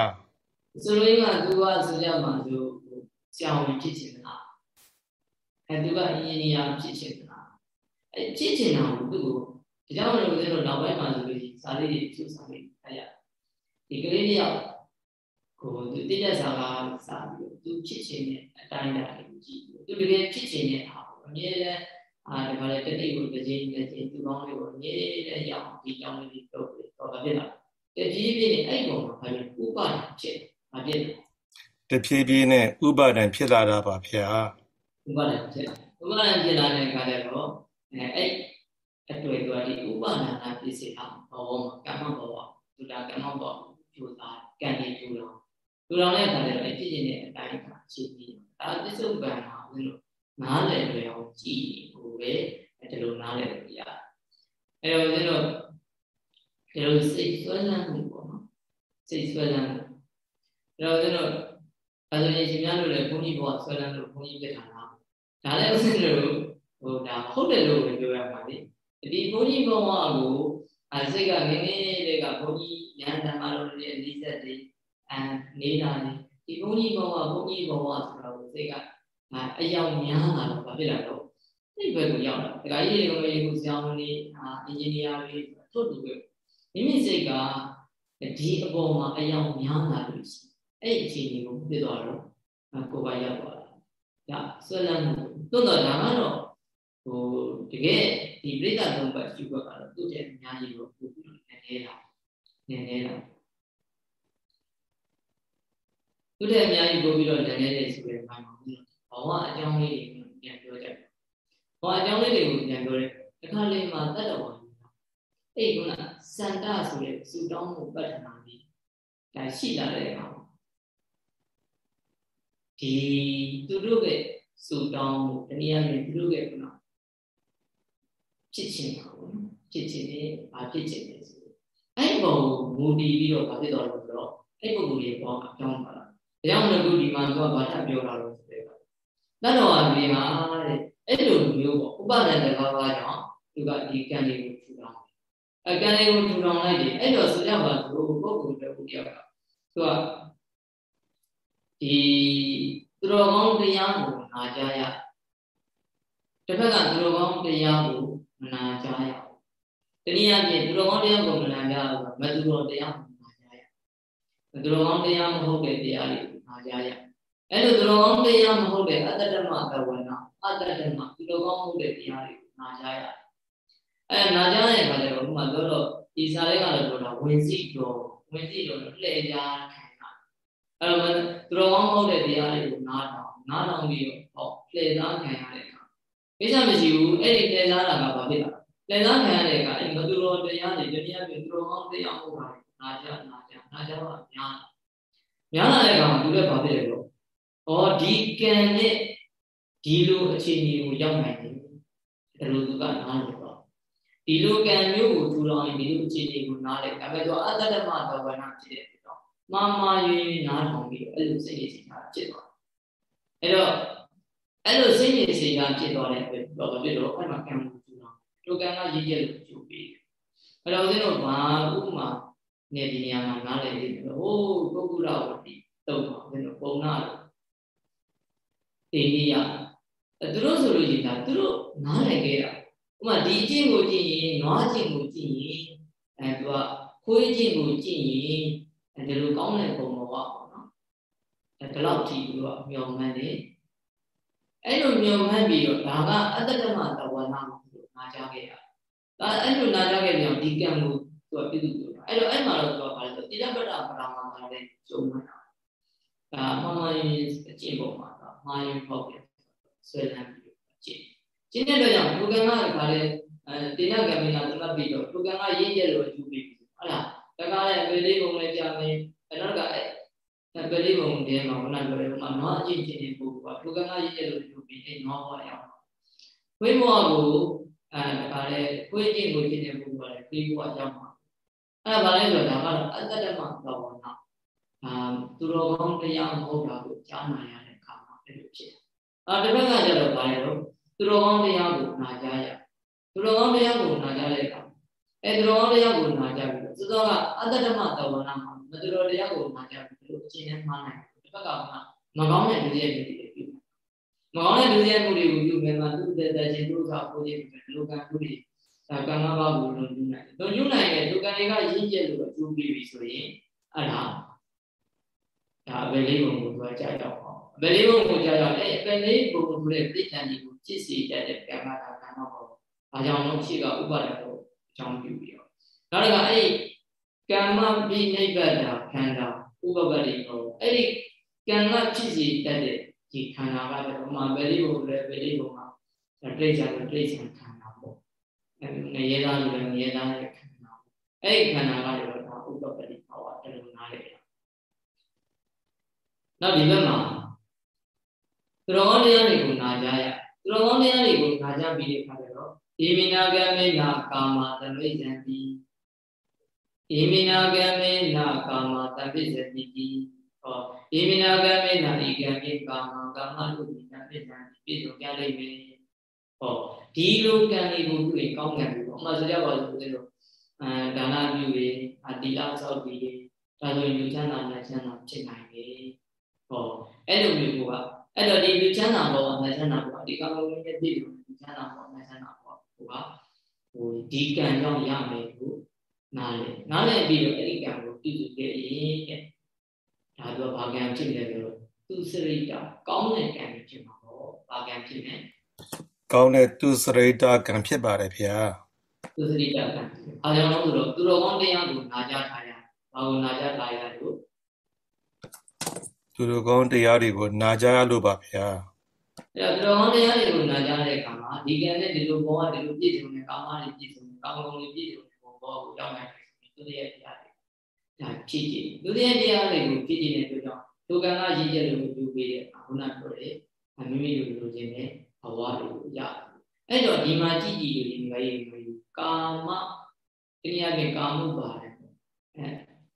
ဆိုလိုရင်းကသူကဆိုကြမှာဆိုဆရာဝန်ဖြစ်ချင်တာအဲသူကအင်ဂျင်နီယာဖြစ်ချင်တာအဲဖြစ်ချင်တာကိုသူ့ကိုဒါကြောင့်မလို့ဦးဇင်းတို့နောက်ပိုင်းမှာဆိုလို့စာလေးတွေသူ့စာလေးအဲ့ရဒီကလေးတယောက်ကိုသူတိကျစာကစာပြီးသူဖြစ်ချင်တဲ့အတိုင်းအတာကိုကြည့်သူတကယ်ဖြစ်ချင်တဲ့အားကိုအမြဲတမ်း အာဒီမှာလည်းတတိကိုတစ်ချိန်တစ်ချိန်သူကောင်းလေးကိုအမြဲတမ်းရအောင်ဒီကြောင်းလေးလုပ်ပြီးတော့ဗာဖြစ်လာတကြီးပြင်းအဲ့ပုံမှာဘာလို့ဥပါဒဖြစ်ဗာဖြစ်လာတဖြည်းဖြည်းနဲ့ဥပဒံဖြစ်လာတာပါဗျာဥပါဒဖြစ်လာဥပါဒဖြစ်လာတဲ့အခါကျတော့အဲအဲ့အတွေ့အကြုံဒီဥပါဒနာပြည့်စုံအောင်ဘောမှာကမ္မဘောသူတာကမ္မဘောကျိုးသားကံရည်ကျိုးတော်ကျိုးတော်တဲ့အခါကျတော့အဲ့ဖြစ်ခြင်းတဲ့အတိုင်းကအခြေပြီးဒါပစ္စုပန်မှာဦးလို့နားလည်လွယ်အောင်ကြည်ကို ပဲဒီလိုနားလည်လို့ရတယ်အဲ့တော့ဦးဇင်းတို့ဒီလိုစိတ်ဆွဲလန်းမှုပေါ့နော်စိတ်ဆွဲလန်းမှုအဲ့တော့ဦးဇင်းတို့အဲဆိုရင်ရှင်များတို့လည်းဘုန်းကြီးဘဝဆွဲလန်းလို့ဘုန်းကြီးပြထားတာဒါလည်းဦးဇင်းတို့ဟိုဒါဟုတ်တယ်လို့ပဲပြောရမှာလေဒီဘုန်းကြီးဘဝကိုအဲစိတ်ကငငယ်လေးကဘုန်းကြီးဉာဏ်ဓမ္မတော်တွေအနိစ္စတွေအဲနေတာလေဒီဘုန်းကြီးဘဝဘုန်းကြီးဘဝဆိုတော့စိတ်ကအယောင်များလာတော့ဘာဖြစ်လာတော့ စိတ်ဘက်ကိုရောက်လာဒကာကြီးတွေကလည်းကိုဆောင်းလေးအာအင်ဂျင်နီယာတွေထုတ်တူပဲမိမိစိတ်ကဒီအပေါ်မှာအယောင်များလာလို့ရှိအဲ့ဒီအခြေအနေကိုပြသွားတော့ကိုယ်ပါရောက်သွားတာဒါဆွဲလန်းမှုသို့တော့ဒါကတော့ဟိုတကယ်ဒီပြိဿသုံးပတ်ရှိဘက်ကတော့သူ့ရဲ့အများကြီးကိုပို့ပြီးတော့နည်းနည်းလာနည်းနည်းလာသူ့ရဲ့အများကြီးပို့ပြီးတော့နည်းနည်းလေးဆိုတဲ့ဘာမှမဟုတ်ဘဝအကြောင်းလေးတွေပြန်ပြောကြတယ် ဘဝအကြောင်းလေးတွေကိုပြန်ပြောတယ်တစ်ခါလေးမှာတတ်တော်ဝင်အဲ့ဒီကစန္ဒဆိုတဲ့စူတောင်းမှုပတ္ထနာကြီးဒါရှိလာတဲ့အခါဒီသူတို့ရဲ့စူတောင်းမှုတနည်းအားဖြင့်သူတို့ရဲ့ကဖြစ်ချင်တာပေါ့နော်ဖြစ်ချင်တယ်ဘာဖြစ်ချင်လဲဆိုအဲ့ပုံမူတည်ပြီးတော့ဘာဖြစ်တော်လဲဆိုတော့အဲ့ပုံကိုရေပေါ်အကြောင်းပါလားဒါကြောင့်မလို့ဒီမှာသူကဘာထပ်ပြောတာလို့ဆိုတဲ့ကတတ်တော်အပြင်မှာတဲ့ အဲ့လိုမျိုးပေါ့ဥပဒဏ်တကားပါကြောင့်သူကဒီကံတွေကိုထူထောင်အကံတွေကိုထူထောင်လိုက်တယ်အဲ့တော့ဆိုကြပါစို့ပုဂ္ဂိုလ်တစ်ခုတယောက်ကသူကဒီသူတော်ကောင်းတရားကိုနာကြရတစ်ဖက်ကသူတော်ကောင်းတရားကိုမနာကြရဘူးတနည်းအားဖြင့်သူတော်ကောင်းတရားကိုမနာကြဘူးမသူတော်တရားကိုနာကြရမသူတော်ကောင်းတရားမဟုတ်တဲ့တရားတွေကိုနာကြရအဲ့လိုသူတော်ကောင်းတရားမဟုတ်တဲ့အတ္တဓမ္မကဝနာ အတ္တဓမ္မသူတော်ကောင်းဟုတ်တဲ့တရားတွေကိုနာကြရအဲနာကြတဲ့အခါကျတော့ဥပမာပြောတော့ဒီစာလေးကလည်းပြောတာဝင်စီတော်ဝင်စီတော်လှည့်ကြားခံတာအဲ့တော့သူတော်ကောင်းဟုတ်တဲ့တရားတွေကိုနားထောင်နားထောင်ပြီးတော့ဟောလှည့်သားခံရတဲ့ကိစ္စမရှိဘူးအဲ့ဒီလဲစားတာကဘာဖြစ်လဲလဲစားခံရတဲ့ကအဲ့မသူတော်တရားတွေတနည်းအားဖြင့်သူတော်ကောင်းတရားဟုတ်တာနာကြနာကြနာကြတော့များများလာတဲ့ကောင်သူလည်းဘာဖြစ်လဲလို့ဩဒီကံနဲ့ ဒီလိုအခြေအနေကိုရောက်နိုင်တယ်ဒါလိုသူကနားလို့တော့ဒီလိုကံမျိုးကိုထူထောင်ရင်ဒီလိုအခြေအနေကိုနားလဲဒါပေမဲ့သူအတ္တဓမ္မတော်ဝနာဖြစ်တဲ့တော့မာမာရင်းနားထောင်ပြီးအဲ့လိုစိတ်ရည်စီတာဖြစ်သွားအဲ့တော့အဲ့လိုစိတ်ရည်စီတာဖြစ်သွားတဲ့အတွက်တော့ဖြစ်တော့အဲ့မှာကံကိုကျူတော့လူကံကရည်ရည်လို့ကျူပြီးအဲ့တော့ဦးဇင်းတို့ဘာဥပမာနေဒီနေရာမှာနားလည်ပြီးတော့ဟိုးပုဂ္ဂုလဝတိတုံးပါဦးဇင်းတို့ပုံနာလို့တေနိယ သူတို့ဆိုလို့ရှိရင်ဒါသူတို့နားလည်ခဲ့တာဥပမာဒီအကျင့်ကိုကြည့်ရင်နွားအကျင့်ကိုကြည့်ရင်အဲသူကခွေးအကျင့်ကိုကြည့်ရင်အဲဒီလိုကောင်းတဲ့ပုံပေါ်ပါပေါ့နော်အဲဒီလောက်ကြည့်ပြီးတော့မျောမှန်းတယ်အဲ့လိုမျောမှန်းပြီးတော့ဒါကအတ္တဓမ္မတဝနာကိုနာကြခဲ့ရဒါအဲ့လိုနာကြခဲ့ပြန်ဒီကံကိုသူကပြည့်စုံလို့အဲ့တော့အဲ့မှာတော့သူကဘာလဲဆိုတိရပတ္တပရမမာတဲ့ကျုံမှန်းတာဒါမှန်မှန်အကျင့်ပေါ်မှာဒါမှားရင်ပေါ့ပြန် ဆွဲလန်းပြီးကျင့်ကျင့်တဲ့အတွက်ကြောင့်ပုဂ္ဂံကဘာလဲအဲတိနကံမင်းကသမတ်ပြီးတော့ပုဂ္ဂံကရင်းကျက်လို့အကျူပြီးဟုတ်လားတကားလည်းအပေလေးပုံလည်းကြာမယ်အဲ့တော့ကအဲ့အပေလေးပုံတဲမှာခုနပြောတဲ့ဥမာနွားအကျင့်ကျင့်တဲ့ပုဂ္ဂိုလ်ကပုဂ္ဂံကရင်းကျက်လို့အကျူပြီးအဲ့နွားဘဝရောက်ခွေးဘဝကိုအဲဒါလည်းခွေးကျင့်ကိုကျင့်တဲ့ပုဂ္ဂိုလ်ကလည်းခွေးဘဝရောက်မှာအဲ့ဒါဘာလဲဆိုတော့ဒါကတော့အတ္တဓမ္မသောဝနာအာသူတော်ကောင်းတရားမဟုတ်တာကိုကြားနာရတဲ့အခါမှာအဲ့လိုဖြစ်တယ်။ အာတစ်ဖက်ကကျတော့ဘာလဲတော့သူတော်ကောင်းတရားကိုနာကြားရသူတော်ကောင်းတရားကိုနာကြားတဲ့အခါအဲသူတော်ကောင်းတရားကိုနာကြားပြီးတော့သောကအတ္တဓမ္မသောဝနာမှာမသူတော်တရားကိုနာကြားပြီးလို့အကျဉ်းနဲ့မှားနိုင်တယ်။တစ်ဖက်ကမကောင်းတဲ့လူရဲ့လူတွေပြုမကောင်းတဲ့လူရဲ့မှုတွေကိုပြုမယ်မှာသူ့တဲ့တဲ့ချင်းတို့ကကိုယ်ကြီးပဲလူကံမှုတွေဒါကံငါးပါးကိုလုံးညှိနိုင်တယ်။လုံးညှိနိုင်တဲ့လူကံတွေကရင်းကျက်လို့အကျိုးပေးပြီဆိုရင်အဲ့ဒါဒါအပယ်လေးပုံကိုသူကကြာ ကြောက်အောင်အပယ်လေးပုံကိုကြာကြောက်အဲအပယ်လေးပုံကိုလည်းပြိတ္တန်ကြီးကိုဖြစ်စေတတ်တဲ့ကံကတာကံတော့ပေါ့။ဒါကြောင့်လို့ရှိကဥပါဒကိုအကြောင်းပြုပြီးတော့နောက်တစ်ခါအဲ့ဒီကမ္မပိနိဗ္ဗာန်ခန္ဓာဥပပတ္တိကိုအဲ့ဒီကံကဖြစ်စေတတ်တဲ့ဒီခန္ဓာကတော့ဥမာပယ်လေးပုံလည်းပယ်လေးပုံကတိတ်ချာတိတ်ချာခန္ဓာပေါ့။အဲငရေသားလည်းငရေသားရဲ့ခန္ဓာ။အဲ့ဒီခန္ဓာကတော့ဒါဥပပတ္တိဘာဝတလူနားလေနောက်ဒီဘက်မှာ သူတော်ကောင်းတရားတွေကိုနာကြရသူတော်ကောင်းတရားတွေကိုနာကြပြီးတဲ့အခါကျတော့ဒီမိနာကမေနာကာမသမိဇံတိဒီမိနာကမေနာကာမသမိဇံတိဟောဒီမိနာကမေနာဤကံမေကာမကာမလို့ဒီသမိဇံတိပြည့်စုံကြလိမ့်မယ်ဟောဒီလိုကံတွေကိုပြုရင်ကောင်းကံတွေပေါ့အမှဆိုကြပါလို့ဆိုလို့အဲဒါနပြုရင်အတိလဆောက်ပြီးဒါဆိုရင်လူချမ်းသာနဲ့ချမ်းသာဖြစ်နိုင်တယ်ဟောအဲ့လိုမျိုးက အဲ့တော့ဒီလူချမ်းသာဘောအမှချမ်းသာဘောဒီကောင်လုံးရဲ့ပြည့်လို့လူချမ်းသာဘောအမှချမ်းသာဘောဟိုကဟိုဒီကံကြောင့်ရမယ်လို့နားလေနားလေပြီးတော့အဲ့ဒီကံကိုပြုစုခဲ့ရင်တဲ့ဒါတော့ဘာကံဖြစ်လဲဆိုတော့သူစရိတာကောင်းတဲ့ကံဖြစ်မှာပေါ့ဘာကံဖြစ်လဲကောင်းတဲ့သူစရိတာကံဖြစ်ပါတယ်ဗျာသူစရိတကံအားကြောင့်လို့ဆိုတော့သူတော်ကောင်းတရားကိုနာကြားထားရဘာကိုနာကြားထားရလို့ သူတို့ကောင်းတရားတွေကိုနာကြားရလို့ပါဗျာအဲ့တော့သူတော်ကောင်းတရားတွေကိုနာကြားတဲ့အခါမှာဒီကံနဲ့ဒီလိုဘောကဒီလိုပြည့်စုံတဲ့ကာမတွေပြည့်စုံကာမဂုဏ်တွေပြည့်စုံတဲ့ဘောကိုရောက်နိုင်တယ်ဆိုရင်သူရဲ့တရားတွေဒါဖြစ်ကြည့်သူရဲ့တရားတွေကိုဖြစ်ကြည့်တဲ့အတွက်ကြောင့်ဒုက္ခကရည်ရက်လို့ပြုပေးတဲ့အခုနပြောတဲ့မိမိတို့လိုချင်တဲ့ဘဝတွေကိုရတယ်အဲ့တော့ဒီမှာကြည့်ကြည့်လို့ဒီငရေငရေကာမတနည်းအားဖြင့်ကာမှုပါတယ်အဲ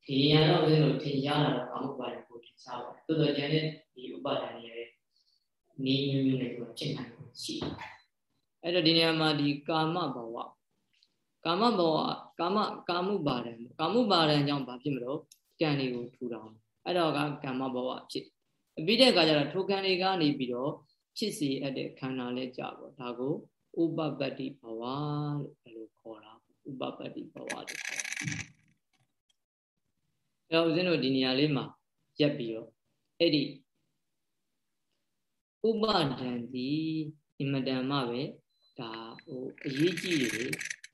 ဒီရတော့ဦးဇင်းတို့ထင်ရတာတော့ကာမှုပါတယ် ကိုထင်ရှားပါတယ်သို့တော့ကျန်တဲ့ဒီဥပါဒဏ်တွေရဲ့နေမျိုးမျိုးနဲ့ပြောဖြစ်နိုင်ရှိတယ်အဲ့တော့ဒီနေရာမှာဒီကာမဘဝကာမဘဝကာမကာမှုပါတယ်ကာမှုပါတယ်ကြောင့်ဘာဖြစ်မလို့ကံတွေကိုထူထောင်အဲ့တော့ကကာမဘဝဖြစ်ပြီးတဲ့အခါကျတော့ထိုကံတွေကနေပြီးတော့ဖြစ်စီအပ်တဲ့ခန္ဓာလေးကြပေါ့ဒါကိုဥပပတ္တိဘဝလို့ဘယ်လိုခေါ်တာဥပပတ္တိဘဝလို့ခေါ်တယ်။အဲတော့ဦးဇင်းတို့ဒီနေရာလေးမှာ ရက်ပြီးတော့အဲ့ဒီဥပဒံဒီအင်မတန်မှပဲဒါဟိုအရေးကြီးတယ်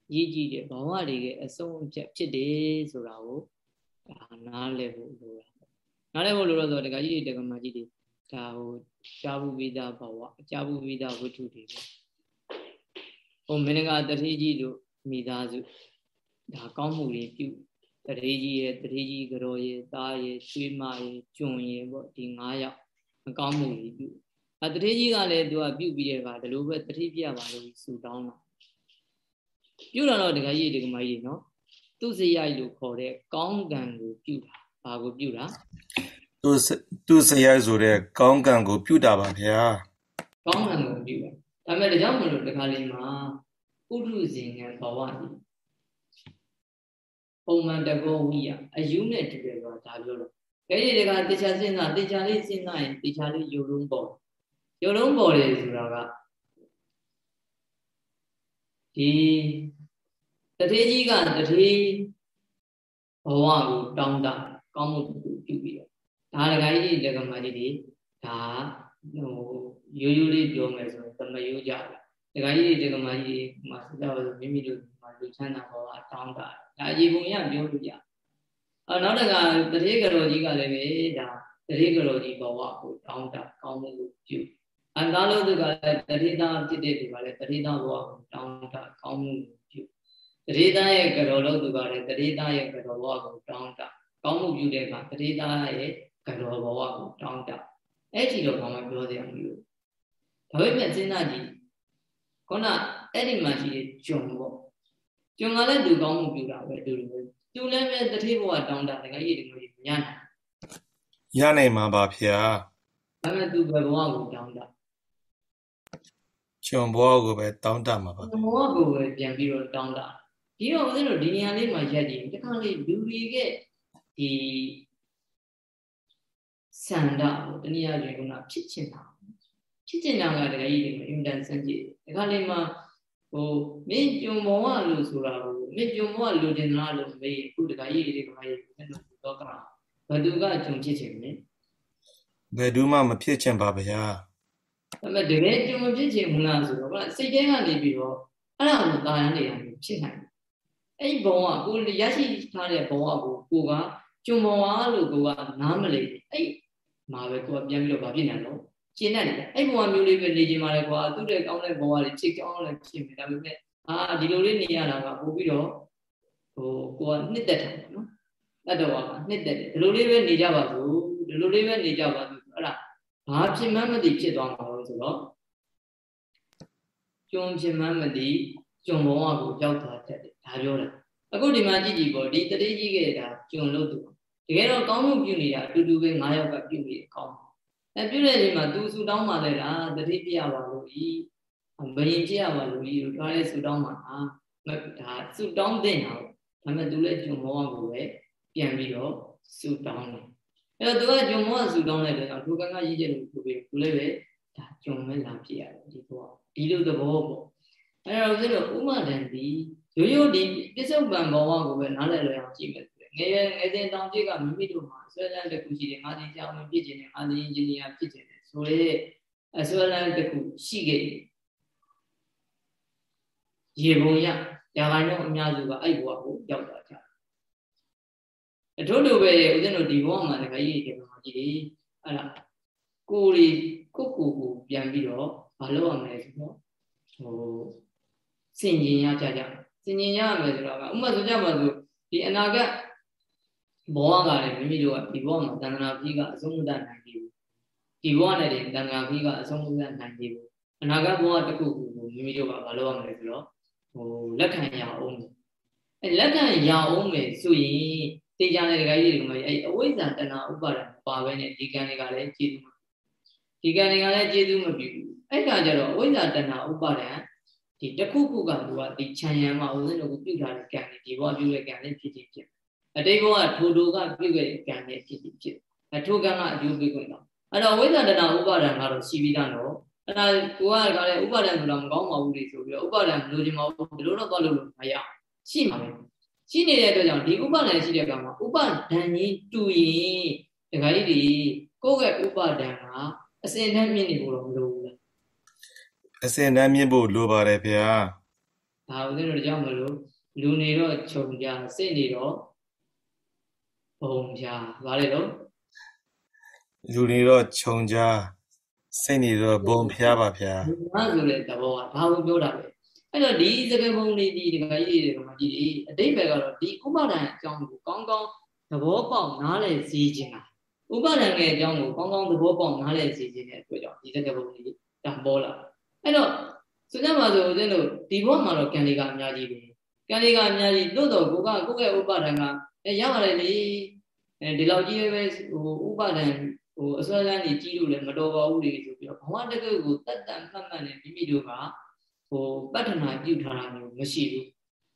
အရေးကြီးတယ်ဘဝတွေရဲ့အဆုံးအဖြတ်ဖြစ်တယ်ဆိုတာကိုဒါနားလည်ဖို့လိုတာ။နားလည်ဖို့လိုတော့ဆိုတော့ဒကာကြီးတွေဒကာမကြီးတွေဒါဟိုရှားဘူးဝိဒါဘဝအကြဘူးဝိဒါဝိထုတွေပေါ့ဟိုမင်းကတထေးကြီးတို့မိသားစုဒါကောင်းမှုတွေပြု တထေးကြီးရဲ့တထေးကြီးကတော်ရဲ့သားရဲ့ဆွေးမရဲ့ကျွန်ရဲ့ပေါ့ဒီ၅ယောက်မကောင်းမှုတွေပြုအဲတထေးကြီးကလည်းသူကပြုပြီးတဲ့အခါဒီလိုပဲတထေးပြပါလို့ဆူတောင်းတာပြုတာတော့ဒကာကြီးဒကာမကြီးနော်သူစရိုက်လို့ခေါ်တဲ့ကောင်းကံကိုပြုတာဘာကိုပြုတာသူသူစရိုက်ဆိုတဲ့ကောင်းကံကိုပြုတာပါဗျာကောင်းကံကိုပြုတာဒါပေမဲ့ဒါကြောင့်မလို့တခါလေးမှာပုထုဇဉ်ကဘဝဒီ ပုံမှန်တကောဝိယအယူနဲ့တူတယ်တော့ဒါပြောလို့ကဲရည်တကတေချာစဉ်းစားတေချာလေးစဉ်းစားရင်တေချာလေးယူလုံးပေါ်ယူလုံးပေါ်တယ်ဆိုတာကဒီတထေးကြီးကတထေးဘဝကိုတောင်းတကောင်းမှုပြုပြီးတော့ဒါဒကာကြီးဒကာမကြီးတွေဒါဟိုရိုးရိုးလေးပြောမယ်ဆိုရင်သမယိုးကြတယ်ဒကာကြီးဒကာမကြီးမှာစကြဝဠာမိမိတို့မှာ လူချမ်းသာဘဝတောင်းတဒါအကြီးပုံရပြောလို့ရအနောက်တကတတိကတော်ကြီးကလည်းပဲဒါတတိကတော်ကြီးဘဝကိုတောင်းတကောင်းမှုကိုပြုအန္တလို့သူကလည်းတတိသားဖြစ်တဲ့သူကလည်းတတိသားဘဝကိုတောင်းတကောင်းမှုကိုပြုတတိသားရဲ့ကတော်လို့သူကလည်းတတိသားရဲ့ကတော်ဘဝကိုတောင်းတကောင်းမှုပြုတဲ့အခါတတိသားရဲ့ကတော်ဘဝကိုတောင်းတအဲ့ဒီတော့ဘာမှပြောစရာမလိုဒါပေမဲ့စဉ်းစားကြည့်ခုနအဲ့ဒီမှာရှိတဲ့ဂျုံပေါ့ဂျုံ ကလည်းလူကောင်းမှုပြုတာပဲတူတူပဲသူလည်းပဲတတိဘဝတောင်းတတကယ်ကြီးဒီလိုကြီးမရနိုင်ရနိုင်မှာပါဗျာဒါပေမဲ့သူဘယ်ဘဝကိုတောင်းတဂျုံဘဝကိုပဲတောင်းတမှာပါဘဝကိုပဲပြန်ပြီးတော့တောင်းတဒီတော့ဦးဇင်းတို့ဒီနေရာလေးမှာရက်ကြည့်တခါလေးလူတွေကဒီစန္ဒကိုတနည်းအားဖြင့်ကဖြစ်ချင်တာဖြစ်ချင်တာကတကယ်ကြီးအင်တန်စံကြည့်ဒီခါလေးမှာ ဟိုမင်းကြုံမောလို့ဆိုတာကိုမင်းကြုံမောလူတင်လားလို့မေးအခုတကယ်ကြီးဒီကမာကြီးအဲ့လိုတော့ကဘယ်သူကကြုံဖြစ်ချင်လဲဘယ်သူမှမဖြစ်ချင်ပါဗျာဒါပေမဲ့တကယ်ကြုံဖြစ်ချင်မလားဆိုတော့စိတ်ထဲကနေပြီးတော့အဲ့ဒါကိုတာယာနေရဖြစ်နိုင်တယ်အဲ့ဘုံကကိုရရှိထားတဲ့ဘုံကကိုကိုကကြုံမောလို့ကိုကနားမလဲအဲ့မှာပဲကိုကပြန်ပြီးတော့ဗာဖြစ်နေတော့ ကျင်းတတ်တယ်အဲ့ဘဝမျိုးလေးပဲနေချင်ပါလေကွာသူ့တဲ့ကောင်းတဲ့ဘဝလေးချစ်ကောင်းလည်းဖြစ်မယ်ဒါပေမဲ့အာဒီလိုလေးနေရတာကပို့ပြီးတော့ဟိုကိုကနှစ်သက်တယ်နော်တတ်တော်ကနှစ်သက်တယ်ဒီလိုလေးပဲနေကြပါစို့ဒီလိုလေးပဲနေကြပါစို့အဲ့ဒါဘာဖြစ်မှန်းမသိဖြစ်သွားမှာလို့ဆိုတော့ကျုံဖြစ်မှန်းမသိကျုံဘဝကိုကြောက်သွားတတ်တယ်ဒါပြောတာအခုဒီမှာကြည့်ကြည့်ပေါ့ဒီတတိကြီးကဒါကျုံလို့သူတကယ်တော့ကောင်းမှုပြုနေတာအတူတူပဲ9ယောက်ကပြုနေကောင်း အဲပြုတဲ့ချိန်မှာသူဆူတောင်းပါလေလားတတိပြရပါလို့ဤဘယင်ပြရပါလို့ဤလို့တွားတဲ့ဆူတောင်းပါဟာဒါဆူတောင်းတဲ့နာဒါပေမဲ့သူလည်းဂျုံမောကိုပဲပြန်ပြီးတော့ဆူတောင်းတယ်အဲ့တော့သူကဂျုံမောကဆူတောင်းလိုက်တဲ့တော့ဒုက္ခကရည်ချက်လို့ပြောပြီးသူလည်းပဲဒါဂျုံမဲ့လာပြရတယ်ဒီဘောဒီလိုသဘောပေါ့အဲ့တော့ဦးဇင်းတို့ဥမဒံဒီရိုးရိုးဒီပစ္စုပန်ဘဝကိုပဲနားလည်လွယ်အောင်ကြည့်မယ် ငယ်ငယ်စဉ်တောင်ပြည့်ကမိမိတို့မှာဆွဲလန်းတစ်ခုရှိတယ်ငါဒီကြောင်ပြည့်ကျင်တယ်ငါဒီအင်ဂျင်နီယာဖြစ်ကျင်တယ်ဆိုရဲအဆွဲလန်းတစ်ခုရှိခဲ့တယ်ရေပုံရရာဂိုင်းတော့အများစုကအဲ့ဘဝကိုရောက်သွားကြအထို့လိုပဲဦးဇင်းတို့ဒီဘဝမှာတခါကြီးဒီမှာကြီးအဲ့ဒါကိုယ်လေးကိုကိုကိုပြန်ပြီးတော့မလုပ်ရမယ်ဆိုတော့ဟိုစင်ကျင်ရကြကြစင်ကျင်ရမယ်ဆိုတော့ဥပမာဆိုကြပါစို့ဒီအနာဂတ် ဘောကလည်းမိမိတို့ကဒီဘောမှာတဏ္ဍာပြီးကအဆုံးမတတ်နိုင်ဘူးဒီဘောနဲ့တည်းတဏ္ဍာပြီးကအဆုံးမတတ်နိုင်ဘူးအနာဂတ်ဘောကတခုခုကိုမိမိတို့ကမလုပ်ရမယ်ဆိုတော့ဟိုလက်ခံရအောင်အဲလက်ခံရအောင်မယ်ဆိုရင်တေချာတဲ့ဒကာကြီးတွေကမှအဲအဝိဇ္ဇာတဏှာဥပါဒံပါပဲနဲ့ဒီကံတွေကလည်းကျေစုမဒီကံတွေကလည်းကျေစုမပြုဘူးအဲ့ကကြတော့အဝိဇ္ဇာတဏှာဥပါဒံဒီတခုခုကသူကဒီခြံရံမှာဦးဇင်းတို့ကိုပြုထားတဲ့ကံတွေဒီဘောပြုတဲ့ကံတွေဖြစ်ဖြစ်ဖြစ် အတိတ်ဘောကထိုးထိုးကပြုခဲ့တဲ့ကံတွေဖြစ်ဖြစ်ဖြစ်အထိုးကံကအကျိုးပေးခွင့်တော့အဲ့တော့ဝိဇ္ဇာတဏှာဥပါဒံကတော့ရှိပြီးသားတော့အဲ့ဒါကိုကကလည်းဥပါဒံဆိုတာမကောင်းပါဘူးလေဆိုပြီးတော့ဥပါဒံလိုချင်မဟုတ်ဘယ်လိုတော့သွားလို့မရရှိမှာပဲရှိနေတဲ့အတွက်ကြောင့်ဒီဥပါဒံရှိတဲ့ကောင်မှာဥပါဒံကြီးတူရင်ဒကာကြီးတွေကိုယ့်ရဲ့ဥပါဒံကအစင်တန်းမြင့်နေဖို့တော့မလိုဘူးလားအစင်တန်းမြင့်ဖို့လိုပါတယ်ဗျာဒါဦးဇင်းတို့ကြောင့်မလို့လူနေတော့ခြုံကြစိတ်နေတော့ ဘုံကြဗါလေတော့လူနေတော့ခြုံကြစိတ်နေတော့ဘုံဖျားပါဗျာဘာဆိုလဲသဘောကဒါကိုပြောတာပဲအဲ့တော့ဒီစကားပုံလေးဒီဒကာကြီးတွေကမှကြည့်အတိတ်ပဲကတော့ဒီဥပါဒံအကြောင်းကိုကောင်းကောင်းသဘောပေါက်နားလည်စေခြင်းတာဥပါဒံရဲ့အကြောင်းကိုကောင်းကောင်းသဘောပေါက်နားလည်စေခြင်းတဲ့အတွက်ကြောင့်ဒီစကားပုံလေးတံပေါ်လာအဲ့တော့ဆိုကြပါစို့ဦးဇင်းတို့ဒီဘောမှာတော့ကံလေးကအများကြီးပဲကံလေးကအများကြီးသို့တော့ကိုကကိုယ့်ရဲ့ဥပါဒံက အဲရပါတယ်လေအဲဒီလောက်ကြီးပဲဟိုဥပါဒံဟိုအစွမ်းလန်းကြီးကြီးလို့လည်းမတော်ပါဘူးလေဆိုပြီးတော့ဘဝတကယ်ကိုတတ်တတ်မှတ်မှတ်နဲ့မိမိတို့ကဟိုပတ္ထနာပြုထားတာမျိုးမရှိဘူး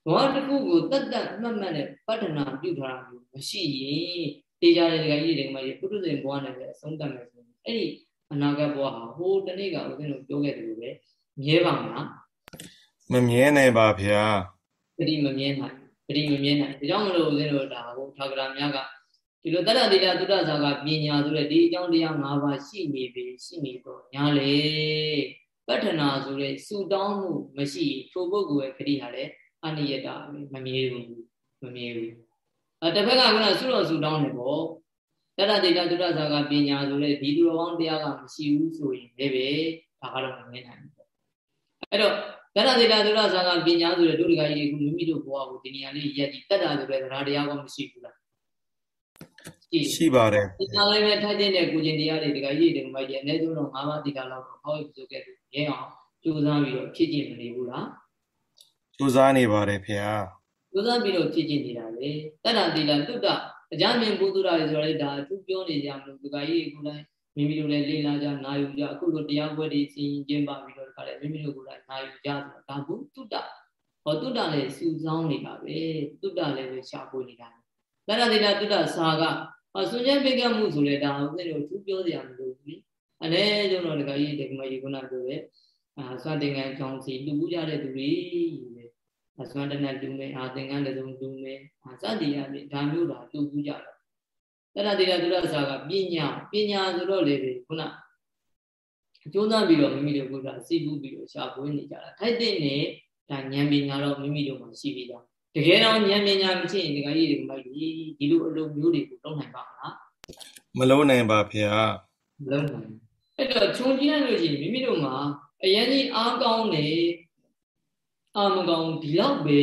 ဘဝတစ်ခုကိုတတ်တတ်မှတ်မှတ်နဲ့ပတ္ထနာပြုထားတာမျိုးမရှိရင်တေးကြတဲ့ဒကာကြီးတွေကမှပုထုဇဉ်ဘဝနဲ့ပဲအဆုံးတတ်မယ်ဆိုရင်အဲ့ဒီအနာဂတ်ဘဝဟာဟိုတနေ့ကဦးဇင်းတို့ပြောခဲ့တယ်လို့ပဲမြဲပါမလားမမြဲနိုင်ပါဗျာပရိမမြဲနိုင် ပရိမမြဲနိုင်ဒါကြောင့်မလို့ဦးဇင်းတို့ဒါဟိုထာဂရာများကဒီလိုတတ္တတိတသုဒ္ဓဇာကပညာဆိုတဲ့ဒီအကြောင်းတရား၅ပါးရှိနေပြီရှိနေတော့ညာလေပတ္ထနာဆိုတဲ့စူတောင်းမှုမရှိထိုပုဂ္ဂိုလ်ရဲ့ခရီးဟာလည်းအနိယတမမြဲဘူးမမြဲဘူးအဲတစ်ဖက်ကကဆုတော်စူတောင်းတယ်ပေါ့တတ္တတိတသုဒ္ဓဇာကပညာဆိုတဲ့ဒီသူတော်ကောင်းတရားကမရှိဘူးဆိုရင်လည်းပဲဒါကတော့မမြဲနိုင်ဘူးပေါ့အဲ့တော့ တတ္တတိတသုဒ္ဓဇာကပညာဆိုတဲ့ဒုတိယကြီးကမိမိတို့ဘဝကိုဒီနေရာလေးရက်ဒီတတ္တဆိုတဲ့တရားတရားကမရှိဘူးလားရှိပါတယ်ဒီကလည်းပဲထိုက်တဲ့ကိုကျင်တရားတွေတကကြီးတွေမိုက်ရဲ့အနည်းဆုံးတော့၅ပါးတိကလောက်တော့ဟောရပြုခဲ့တယ်ရဲအောင်ကြိုးစားပြီးတော့ဖြစ်ကျင်မနေဘူးလားကြိုးစားနေပါတယ်ဖေဟာကြိုးစားပြီးတော့ဖြစ်ကျင်နေတာလေတတ္တတိလတုတ္တအကြမ်းမြင်ဘုသူရတွေဆိုရဲဒါသူပြောနေကြမလို့ဒီကကြီးကိုလည်းမိမိတို့လည်းလေ့လာကြနာယူကြအခုလိုတရားပွဲတွေစီရင်ကျင်းပပြီးတော့ ဒီကလည်းမိမိတို့ကိုယ်တိုင်နာယူကြဆိုတာဒါဘူးတုတ္တဟောတုတ္တလည်းစူဆောင်းနေတာပဲတုတ္တလည်းပဲရှာဖွေနေတာတတ္တတိလတုတ္တစာကအဆွန်ကျဲပိကမှုဆိုလဲဒါဥစဉ်တို့သူပြောစရာမလိုဘူး။အဲကျွန်တော်ဒကာကြီးဒီကမကြီးခုနပြောတဲ့အာဆွမ်းတင်ကန်းကြောင်းစီလူမှုကြတဲ့သူတွေပဲ။အဆွမ်းတနတ်လူမယ်အာသင်္ကန်းတစုံလူမယ်အာစသည်အပြင်ဒါမျိုးတာလူမှုကြတာ။တရတိရသူရစာကပညာပညာဆိုတော့လေခုနအ ကျိုးသားပြီးတော့မိမိတို့ကစီပူးပြီးတော့ရှာဖွေနေကြတာ။ထိုက်တဲ့နဲ့ဒါဉာဏ်ပညာတော့မိမိတို့မှာရှိပြီးသားတကယ်တော့ဉာဏ်ပညာမရှိရင်ဒီကကြီးတွေမိုက်ဒီဒီလိုအလုပ်မျိုးတွေကိုလုပ်နိုင်ပါမလားမလုပ်နိုင်ပါဗျာမလုပ်နိုင်အဲ့တော့ခြုံကြည့်ရလို့ရှိရင်မိမိတို့မှာအရင်ကြီးအားကောင်းနေအာမကောင်းဒီလောက်ပဲ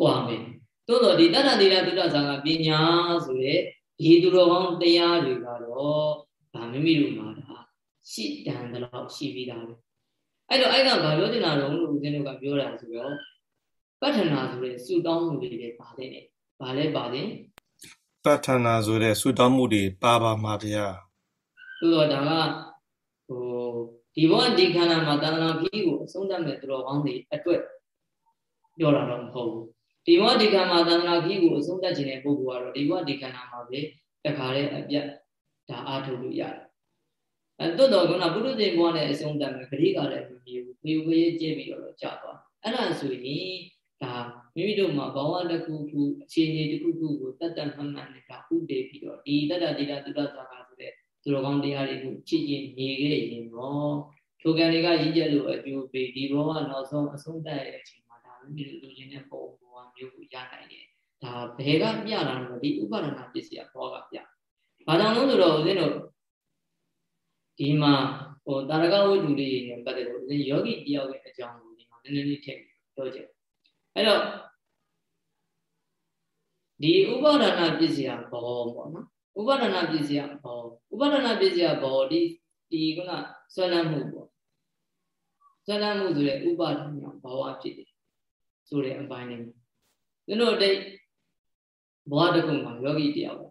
ကွာမယ်သို့တော့ဒီတတ္တတိရသုဒ္ဓဇာကပညာဆိုတဲ့ဒီသူတော်ကောင်းတရားတွေကတော့ဒါမိမိတို့မှာဒါ ရှိတန်တဲ့လောက်ရှိပြီးသားပဲအဲ့တော့အဲ့ကဘာပြောတင်တာတော့လို့ဦးဇင်းတို့ကပြောတာဆိုတော့ပဋ္ဌနာဆိုတဲ့စုတောင်းမှုတွေလည်းပါတယ်နဲ့။ဘာလဲပါတယ်ပဋ္ဌနာဆိုတဲ့စုတောင်းမှုတွေပါပါမှာဗျာ။ဆိုတော့ဒါကဟိုဒီဘဝဒီခန္ဓာမှာတဏှာကြီးကိုအဆုံးသတ်မဲ့သူတော်ကောင်းတွေအတွက်ပြောတာတော့မဟုတ်ဘူး။ဒီဘဝဒီခန္ဓာမှာတဏှာကြီးကိုအဆုံးသတ်ခြင်းတဲ့ပုဂ္ဂိုလ်ကတော့ဒီဘဝဒီခန္ဓာမှာပဲတခါတည်းအပြတ်ဒါအားထုတ်လို့ရတယ်။ အဲတိုးတော့ကပုရုဇဉ်ဘဝနဲ့အဆုံးသတ်မဲ့ဂရိကလည်းမမြည်ဘူး။ဒီဝေးကျဲပြီးတော့ကြာသွား။အဲ့ဒါဆိုရင်ဒါမိမိတို့မှာဘဝတစ်ခုခုအခြေအနေတစ်ခုခုကိုတတ်တတ်မှတ်မှတ်နဲ့ဒါဥတည်ပြီးတော့ဒီတတ္တတိတသုဒ္ဓသာကဆိုတဲ့သူတော်ကောင်းတရားတွေကိုချစ်ချင်းနေခဲ့ရင်တော့ထိုကံတွေကရည်ကျက်လို့အကျိုးပေးဒီဘောကနောက်ဆုံးအဆုံးသတ်ရဲ့အချိန်မှာဒါမိမိလူချင်းတဲ့ပုံဘောမျိုးကိုရနိုင်တယ်ဒါဘယ်ကပြလာလို့ဒီဥပါဒနာပစ္စည်းဘောကပြဘာကြောင့်လို့ဆိုတော့ဦးဇင်းတို့ ဒီမှာဟိုတာရကဝိတုလေးနဲ့ပတ်သက်လို့ဦးဇင်းယောဂီတယောက်ရဲ့အကြောင်းကိုဒီမှာနည်းနည်းလေးထည့်ပြောချင်အဲ့တော့ဒီဥပါဒနာပစ္စည်းဘောပေါ့နော်ဥပါဒနာပစ္စည်းဘောဥပါဒနာပစ္စည်းဘောဒီဒီကဆွဲလန်းမှုပေါ့ဆွဲလန်းမှုဆိုတဲ့ဥပါဒနာဘဝဖြစ်တယ်ဆိုတဲ့အပိုင်းလေးသူတို့တိတ်ဘဝတစ်ခုမှာယောဂီတယောက်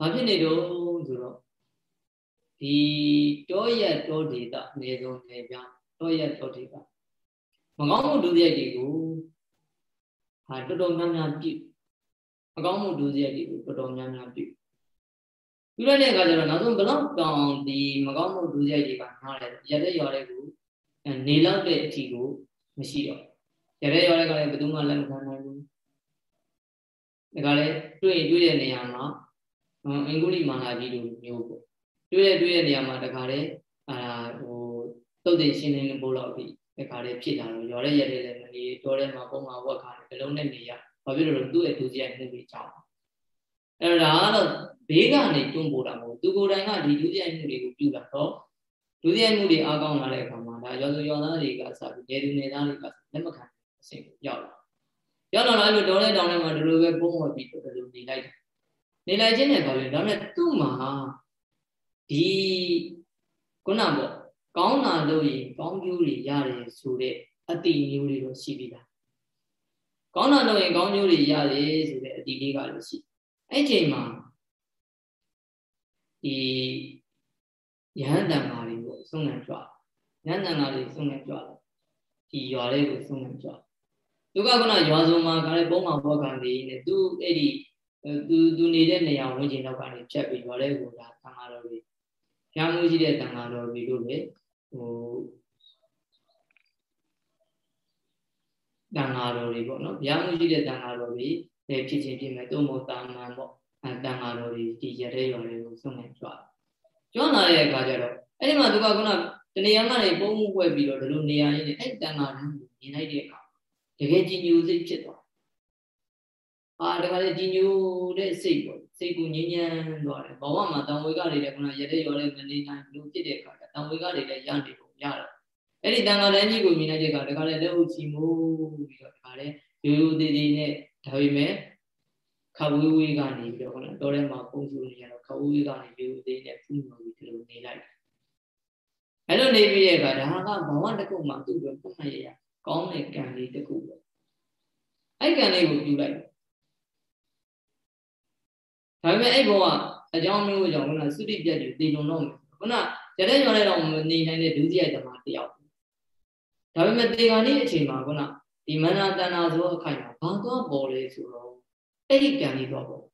ဘာဖြစ်နေတော့ဆိုတော့ဒီတောရက်တောဒေတာနေဆုံးနေပြတောရက်တောဒေတာမကောင်းမှုဒုစရိုက်တွေကိုဟာတော်တော်များများပြုမကောင်းမှုဒုစရိုက်တွေကိုတော်တော်များများပြုပြုလိုက်တဲ့အခါကျတော့နောက်ဆုံးဘလောက်တောင်ဒီမကောင်းမှုဒုစရိုက်တွေကနားတယ်ရတဲ့ရွာတဲ့ကိုနေလောက်တဲ့အထီကိုမရှိတော့ရတဲ့ရွာတဲ့ကလည်းဘယ်သူမှလက်မခံနိုင်ဘူးဒါကလည်းတွေ့ရင်တွေ့တဲ့နေရာမှာ အင်္ဂုလိမာလာကြီးလိုမျိုးပေါ့တွေ့ရတွေ့တဲ့နေရာမှာတခါလေအာဟိုတုတ်တင်ရှင်းနေလို့ပို့တော့ပြီတခါလေဖြစ်လာတော့ရော်ရဲရဲတဲ့မနေတော်ထဲမှာပုံမှန်ဝက်ခါတယ်ဘလုံးနဲ့နေရဘာဖြစ်လို့လဲသူ့ရဲ့ဒုစရိုက်မှုတွေကြောင့်အဲ့ဒါကတော့ဘေးကနေတွန်းပို့တာမဟုတ်သူကိုယ်တိုင်ကဒီဒုစရိုက်မှုတွေကိုပြုတာတော့ဒုစရိုက်မှုတွေအားကောင်းလာတဲ့အခါမှာဒါရောစရောသားတွေကစပြီးနေသူနေသားတွေကလက်မခံအဆင့်ကိုရောက်လာရောက်လာတော့အဲ့လိုတော်တဲ့တောင်ထဲမှာဒီလိုပဲပုံဝက်ပြီးဒီလိုနေလိုက်တယ် နေလိုက်ခြင်းနဲ့ပါပဲဒါပေမဲ့သူ့မှာဒီခုနပေါ့ကောင်းတာလို့ရင်ကောင်းကျိုးတွေရတယ်ဆိုတဲ့အတိမျိုးတွေတော့ရှိပြီလားကောင်းတာလို့ရင်ကောင်းကျိုးတွေရတယ်ဆိုတဲ့အတိလေးကလည်းရှိအဲ့ချိန်မှာဒီယဟန်တန်ဃာတွေကိုဆုံးငံကြွယဟန်တန်ဃာတွေဆုံးငံကြွဒီရွာလေးကိုဆုံးငံကြွသူကခုနရွာစုံမှာကလည်းပုံမှန်ဘောကံလေးနဲ့သူအဲ့ဒီ သူသူနေတဲ့နေရာဝန်းကျင်တော့ကနေဖြတ်ပြီးရွာလေးကိုဒါတန်ဃာတော်တွေဖျားမှုရှိတဲ့တန်ဃာတော်တွေတို့လေဟိုတန်ဃာတော်တွေပေါ့နော်ဖျားမှုရှိတဲ့တန်ဃာတော်တွေဖြစ်ချင်းဖြစ်မဲ့တုံမောတာမန်ပေါ့အဲတန်ဃာတော်တွေဒီရတဲ့ရွာလေးကိုဆုံးနေကြွကျွမ်းလာတဲ့အခါကျတော့အဲ့ဒီမှာသူကခုနတနေရာကနေပုံမှုပွဲပြီးတော့ဒီလိုနေရာရင်းနဲ့အဲ့တန်ဃာတော်ကိုမြင်လိုက်တဲ့အခါတကယ်ကြည်ညိုစိတ်ဖြစ်သွား အာဒါကလည်းကြည်ညိုတဲ့စိတ်ပေါ့စိတ်ကိုငြိမ်းချမ်းသွားတယ်ဘဝမှာတံဝေကတွေလည်းခုနရတဲ့ရော်လည်းမနေနိုင်ဘူးဖြစ်တဲ့အခါကျတံဝေကတွေလည်းရနေပုံရတော့အဲ့ဒီတန်ခါတန်းကြီးကိုမြင်လိုက်တဲ့အခါဒါကလည်းလက်ဟုတ်ချီမိုးပြီးတော့ဒါကလည်းရိုးရိုးသေးသေးနဲ့ဒါပေမဲ့ခဝေးဝေးကနေပြီးတော့ခုနတော်ထဲမှာပုံစံနေရတော့ခဝေးဝေးကနေရိုးရိုးသေးနဲ့ဖူးလို့ပြီးဒီလိုနေလိုက်အဲ့လိုနေပြီးရဲ့အခါဒါကဘဝတစ်ခုမှသူ့ကိုပုံမှန်ရရကောင်းတဲ့ကံလေးတစ်ခုပဲအဲ့ကံလေးကိုပြုလိုက် ဒါပေမဲ့အဲ့ဘဝအကြောင်းမျိုးကြောင့်ခုနသုတိပြတ်တွေတည်လုံတော့မယ်ခုနရတဲ့ကြော်တဲ့တော့မနေနိုင်တဲ့ဒုတိယဓမ္မတယောက်ဒါပေမဲ့တေဂာနေ့အချိန်မှာခုနဒီမနာတဏ္ဍာဆိုအခိုင်မှာဘာသွားပေါ်လဲဆိုတော့အဲ့ဒီကံလေးသွားပေါ်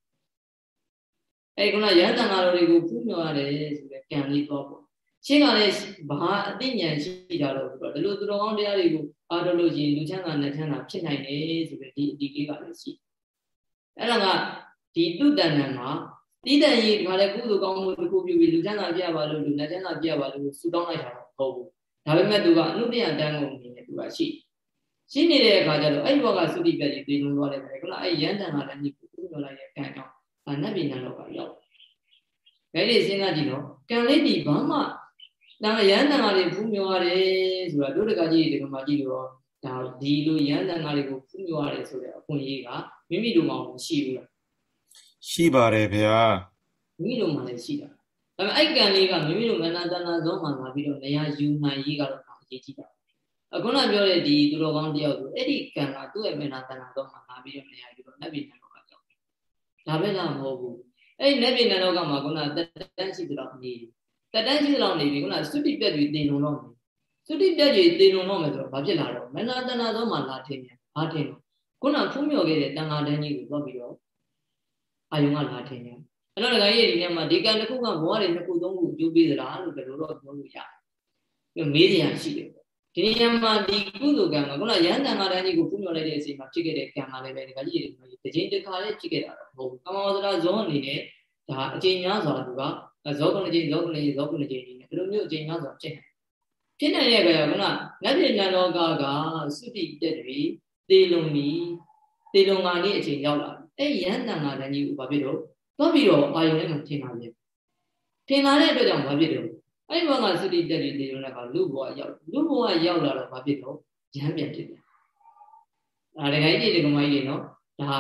အဲ့ခုနရဟန္တာငါတော်တွေကိုဖူးမြော်ရတယ်ဆိုတဲ့ကံလေးသွားပေါ်ရှင်းကလည်းဘာအသိဉာဏ်ရှိတာတော့ဆိုတော့ဒီလိုသူတော်ကောင်းတရားတွေကိုအားထုတ်လို့ရှိရင်လူချမ်းသာနဲ့ချမ်းသာဖြစ်နိုင်တယ်ဆိုတဲ့ဒီအတိလေးကလည်းရှိအဲ့ဒါက ဒီတုတ္တဏံမှာတိတန်ကြီးဒီမှာလည်းကုသိုလ်ကောင်းမှုတစ်ခုပြုပြီးလူချမ်းသာပြပါလို့လူလက်ချမ်းသာပြပါလို့ဆူတောင်းလိုက်တာတော့ဟုတ်ဘူးဒါပေမဲ့သူကအနုတ္တယတန်ကုန်အနေနဲ့သူကရှိရှိနေတဲ့အခါကျတော့အဲ့ဘောကသုတိပြတ်ကြီးသိလုံးသွားတယ်ပဲခုနအဲ့ရန်တန်ကလည်းဒီကုသိုလ်လိုက်ရဲ့ကံကြောင့်အနတ်ပြည်နတ်လောကရောက်အဲ့ဒီစဉ်းစားကြည့်တော့ကံလေးဒီဘာမှဒါရန်တန်ကလေးဖူးမြော်ရတယ်ဆိုတာတို့တကကြီးဒီကမှာကြည့်လို့ဒါဒီလိုရန်တန်ကလေးကိုဖူးမြော်ရတယ်ဆိုတဲ့အခွင့်အရေးကမိမိတို့မှမရှိဘူးလား ရှိပါတယ်ဗျာမိမိတို့မှလည်းရှိတာဒါပေမဲ့အဲ့ကံလေးကမိမိတို့မနာတနာဆုံးမှလာပြီးတော့နေရာယူနိုင်ရေးကတော့အရေးကြီးတာအခုနပြောတဲ့ဒီသူတော်ကောင်းတယောက်ဆိုအဲ့ဒီကံကသူ့ရဲ့မနာတနာဆုံးမှလာပြီးတော့နေရာယူတော့နတ်ပြည်နတ်လောကကြောက်ဒါပဲလားမဟုတ်ဘူးအဲ့ဒီနတ်ပြည်နတ်လောကမှာခုနတက်တန်းရှိသလောက်နေတက်တန်းရှိသလောက်နေပြီခုနသုတိပြက်ပြီးတင်လုံတော့မယ်သုတိပြက်ကြီးတင်လုံတော့မယ်ဆိုတော့ဘာဖြစ်လာတော့မနာတနာဆုံးမှလာထင်တယ်ဘာထင်လို့ခုနဖူးမြော်ခဲ့တဲ့တန်ဃာတန်းကြီးကိုသွားပြီးတော့ အာယုံကလာထင်တယ်အဲ့တော့ဒကာကြီးဒီနေ့မှာဒီကံတစ်ခုကဘဝတွေနှစ်ခုသုံးခုကျိုးပေးသလားလို့ဘယ်လိုတော့ပြောလို့ရတယ်မေးစရာရှိတယ်ဒီနေရာမှာဒီကုသိုလ်ကံကခုနရဟန်းတန်ခါတိုင်းကြီးကိုပြုမြော်လိုက်တဲ့အချိန်မှာဖြစ်ခဲ့တဲ့ကံကလည်းပဲဒကာကြီးဒီတခြင်းတစ်ခါလေးဖြစ်ခဲ့တာတော့မဟုတ်ဘူးကမ္မဝဇ္ဇရာဇောအနေနဲ့ဒါအချိန်များစွာသူကဇောကုဏချိန်ဇောကုဏချိန်ဇောကုဏချိန်ဒီလိုမျိုးအချိန်များစွာဖြစ်နေဖြစ်နေတဲ့အခါကကနနတ်ပြည်နန္ဒောကကသုတိတက်တွေတေလုံမီတေလုံငါနေ့အချိန်ရောက်လာ အဲ့ရဟန္တန်ငါတန်ကြီးကိုဘာဖြစ်တော့သွားပြီးတော့အာယုန်နဲ့မှထင်ပါလေထင်လာတဲ့အတွက်ကြောင့်ဘာဖြစ်တော့အဲ့ဘဝကသုတိတက်တွေတေလုံတဲ့အခါလူဘဝရောက်လူဘဝရောက်လာတော့ဘာဖြစ်တော့ရဟန်းပြန်ဖြစ်တယ်အဲဒါကြိုင်းကြီးဒီကမကြီးတွေနော်ဒါ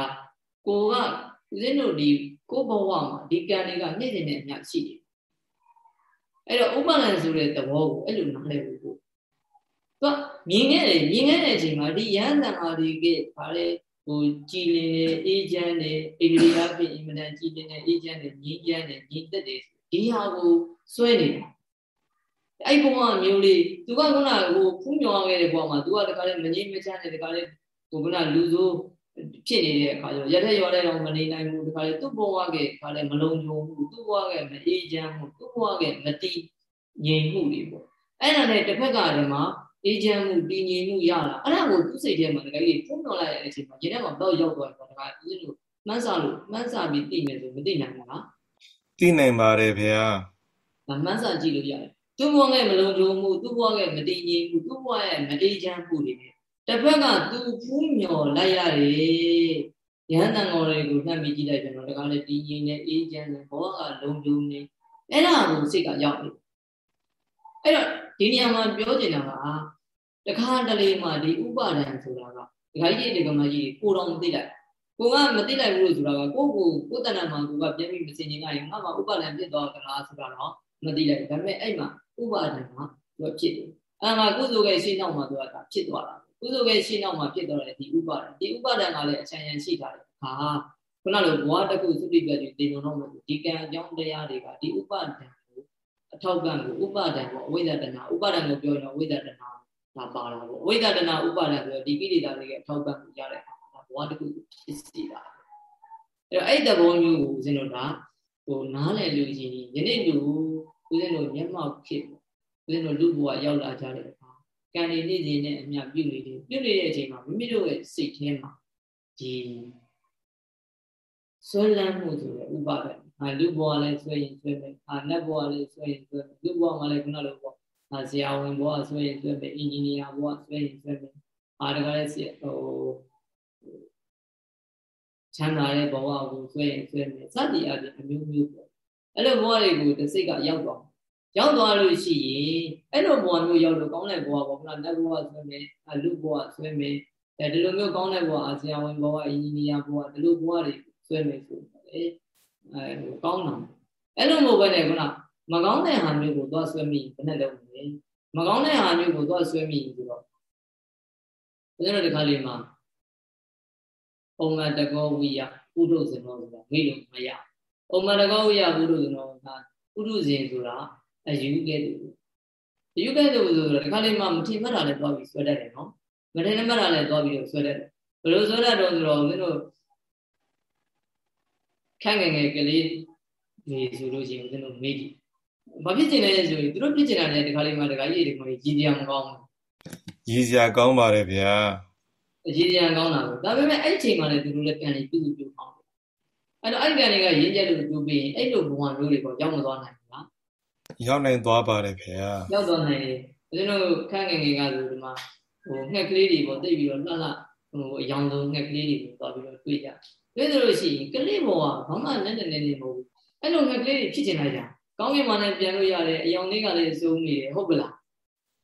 ကိုကဦးဇင်းတို့ဒီကိုဘဝမှာဒီကံတွေကနေ့စဉ်နဲ့အမျှရှိတယ်အဲ့တော့ဥပလန်ဆိုတဲ့သဘောကိုအဲ့လိုနားလည်ဖို့သူကမြင်ခဲ့တယ်မြင်ခဲ့တဲ့အချိန်မှာဒီရဟန်းတန်ဃာတွေကဗါလေ ဟိုကြည်လင်နေအေးချမ်းနေအိန္ဒိယဖြစ်အင်မတန်ကြည်လင်နေအေးချမ်းနေငြိမ်းချမ်းနေညီတက်တယ်ဒီဟာကိုစွဲနေတာအဲ့ဘဝမျိုးလေးသူကခုနကဟိုဖူးမြော်ခဲ့တဲ့ဘဝမှာသူကတခါလေမငြိမ်းမချမ်းနေတခါလေဟိုခုနလူဆိုးဖြစ်နေတဲ့အခါကျတော့ရက်ထက်ရော်တဲ့တော့မနေနိုင်ဘူးတခါလေသူ့ဘဝကခါလေမလုံးကြုံဘူးသူ့ဘဝကမအေးချမ်းဘူးသူ့ဘဝကမတိငြိမ်မှုတွေပေါ့အဲ့ဒါနဲ့တစ်ဖက်ကတည်းမှာ အေးချမ်းမှုတည်ငြိမ်မှုရလာအဲ့ဒါကိုသူ့စိတ်ထဲမှာတကယ်ကြီးဖုံးတော်လိုက်တဲ့အချိန်မှာဒီထဲမှာတော့ရောက်သွားတယ်ပေါ့တခါဦးဇင်းတို့မှန်းစားလို့မှန်းစားပြီးသိမယ်ဆိုမသိနိုင်ဘူးလားသိနိုင်ပါတယ်ဗျာဒါမှန်းစားကြည့်လို့ရတယ်သူ့ဘဝကမလုံးကြုံမှုသူ့ဘဝကမတည်ငြိမ်မှုသူ့ဘဝရဲ့မအေးချမ်းမှုတွေတစ်ဖက်ကသူဖူးမြော်လိုက်ရတယ်ရဟန်းတန်တော်တွေကိုနှံ့ပြီးကြည့်လိုက်ပြန်တော့ဒါကလည်းတည်ငြိမ်နေအေးချမ်းနေဘောကလုံခြုံနေအဲ့ဒါကိုစိတ်ကရောက်နေအဲ့တော့ဒီနေရာမှာပြောချင်တာက တခါတလေမှဒီဥပါဒံဆိုတာကဒကာကြီးတွေကမကြီးကိုတော့မသိလိုက်ကိုကမသိလိုက်ဘူးလို့ဆိုတာကကိုကိုကိုတဏ္ဍာမှာကိုကပြန်ပြီးမစင်ကျင်နိုင်ငါမှဥပါဒံဖြစ်သွားကြလားဆိုတာတော့မသိလိုက်ဒါပေမဲ့အဲ့မှာဥပါဒံကသူကဖြစ်တယ်အဲ့မှာကုသိုလ်ရဲ့ရှင်းနောက်မှာသူကဖြစ်သွားတာကုသိုလ်ရဲ့ရှင်းနောက်မှာဖြစ်သွားတယ်ဒီဥပါဒံဒီဥပါဒံကလည်းအချမ်းရန်ရှိတာလေဟာခုနလိုဘဝတစ်ခုသုတိပြတ်ပြီးတင်တော်တော့မဟုတ်ဒီကံအကြောင်းတရားတွေကဒီဥပါဒံကိုအထောက်ကံကိုဥပါဒံကိုအဝိဇ္ဇတနာဥပါဒံကိုပြောရင်အဝိဇ္ဇတနာ ဒါပါလာပေါ့အဝိဇ္ဇတနာဥပါဒံဆိုတော့ဒီကိလေသာတွေရဲ့အထောက်ကံကိုရတဲ့အခါမှာဘဝတစ်ခုဖြစ်စီတာအဲ့တော့အဲ့တဘောမျိုးကိုဦးဇင်းတို့ကဟိုနားလည်လို့ရှိရင်ယနေ့လူဦးဇင်းတို့မျက်မှောက်ဖြစ်ဦးဇင်းတို့လူဘဝရောက်လာကြတဲ့အခါကံနေနေနေနဲ့အမြပြုနေတယ်ပြုနေတဲ့အချိန်မှာမိမိတို့ရဲ့စိတ်ထဲမှာဒီဆွဲလန်းမှုဆိုတဲ့ဥပါဒ်ဟာလူဘဝလည်းဆွဲရင်ဆွဲမယ်ဟာနတ်ဘဝလည်းဆွဲရင်ဆွဲမယ်လူဘဝမှာလည်းခုနလိုပေါ့ဟာ ဆရာဝန်ဘဝဆွဲရင်ဆွဲမယ်အင်ဂျင်နီယာဘဝဆွဲရင်ဆွဲမယ်ဟာတကယ်လည်းဟိုချမ်းသာတဲ့ဘဝကိုဆွဲရင်ဆွဲမယ်စသည်အပြင်အမျိုးမျိုးပေါ့အဲ့လိုဘဝတွေကိုတစ်စိတ်ကရောက်သွားရောက်သွားလို့ရှိရင်အဲ့လိုဘဝမျိုးရောက်လို့ကောင်းတဲ့ဘဝပေါ့ခဏနတ်ဘဝဆွဲမယ်လူဘဝဆွဲမယ်အဲဒီလိုမျိုးကောင်းတဲ့ဘဝအာဆရာဝန်ဘဝအင်ဂျင်နီယာဘဝဒီလိုဘဝတွေဆွဲမယ်ဆိုတော့အဲအဲကောင်းတာအဲ့လိုမဟုတ်ဘဲနဲ့ခုန မကောင်းတဲ့ဟာမျိုးကိုသွားဆွဲမိဘယ်နဲ့လုပ်မလဲမကောင်းတဲ့ဟာမျိုးကိုသွားဆွဲမိဆိုတော့ဘယ်လိုဒီခါလေးမှာပုံမှန်တကောဝိယပုထုဇဉ်တော်ဆိုတာမိလို့မရပုံမှန်တကောဝိယပုထုဇဉ်တော်ကပုထုဇဉ်ဆိုတာအယူကဲ့သို့အယူကဲ့သို့ဆိုတော့ဒီခါလေးမှာမထင်မှတ်တာလည်းသွားပြီးဆွဲတတ်တယ်နော်မထင်မှတ်တာလည်းသွားပြီးတော့ဆွဲတတ်တယ်ဘယ်လိုဆွဲတတ်တော့ဆိုတော့မင်းတို့ခန့်ငယ်ငယ်ကလေးနေဆိုလို့ရှိရင်ဦးဇင်းတို့မေးကြည့် ဘာဖြစ်ကျင်လဲဆိုရင်သူတို့ဖြစ်ကျင်တာလည်းဒီခါလေးမှာဒီခါကြီးဒီကောင်ကြီးကြီးတရားမကောင်းဘူးရည်စရာကောင်းပါတယ်ဗျာအကြီးတရားကောင်းတာပဲဒါပေမဲ့အဲ့ဒီချိန်မှာလည်းသူတို့လည်းပြန်ပြီးပြုပြုအောင်အဲ့တော့အဲ့ဒီပြန်တွေကရင်းချက်လို့ပြုပြီးရင်အဲ့လိုဘဝမျိုးတွေပေါ့ရောက်မသွားနိုင်ဘူးလားရောက်နိုင်သွားပါတယ်ဗျာရောက်သွားနိုင်တယ်ဦးဇင်းတို့ခန့်ငယ်ငယ်ကဆိုဒီမှာဟိုငှက်ကလေးတွေပေါ့တိတ်ပြီးတော့လှလှဟိုအယောင်ဆုံးငှက်ကလေးတွေကိုသွားပြီးတော့တွေ့ကြတွေ့သလိုရှိရင်ကလေးဘဝဘာမှနဲ့နဲ့နဲ့မဟုတ်ဘူးအဲ့လိုငှက်ကလေးတွေဖြစ်ချင်လိုက်ကြ ကောင်းကင်မှာလည်းပြန်လို့ရတယ်အယောင်လေးကလည်းစုံနေတယ်ဟုတ်ပလား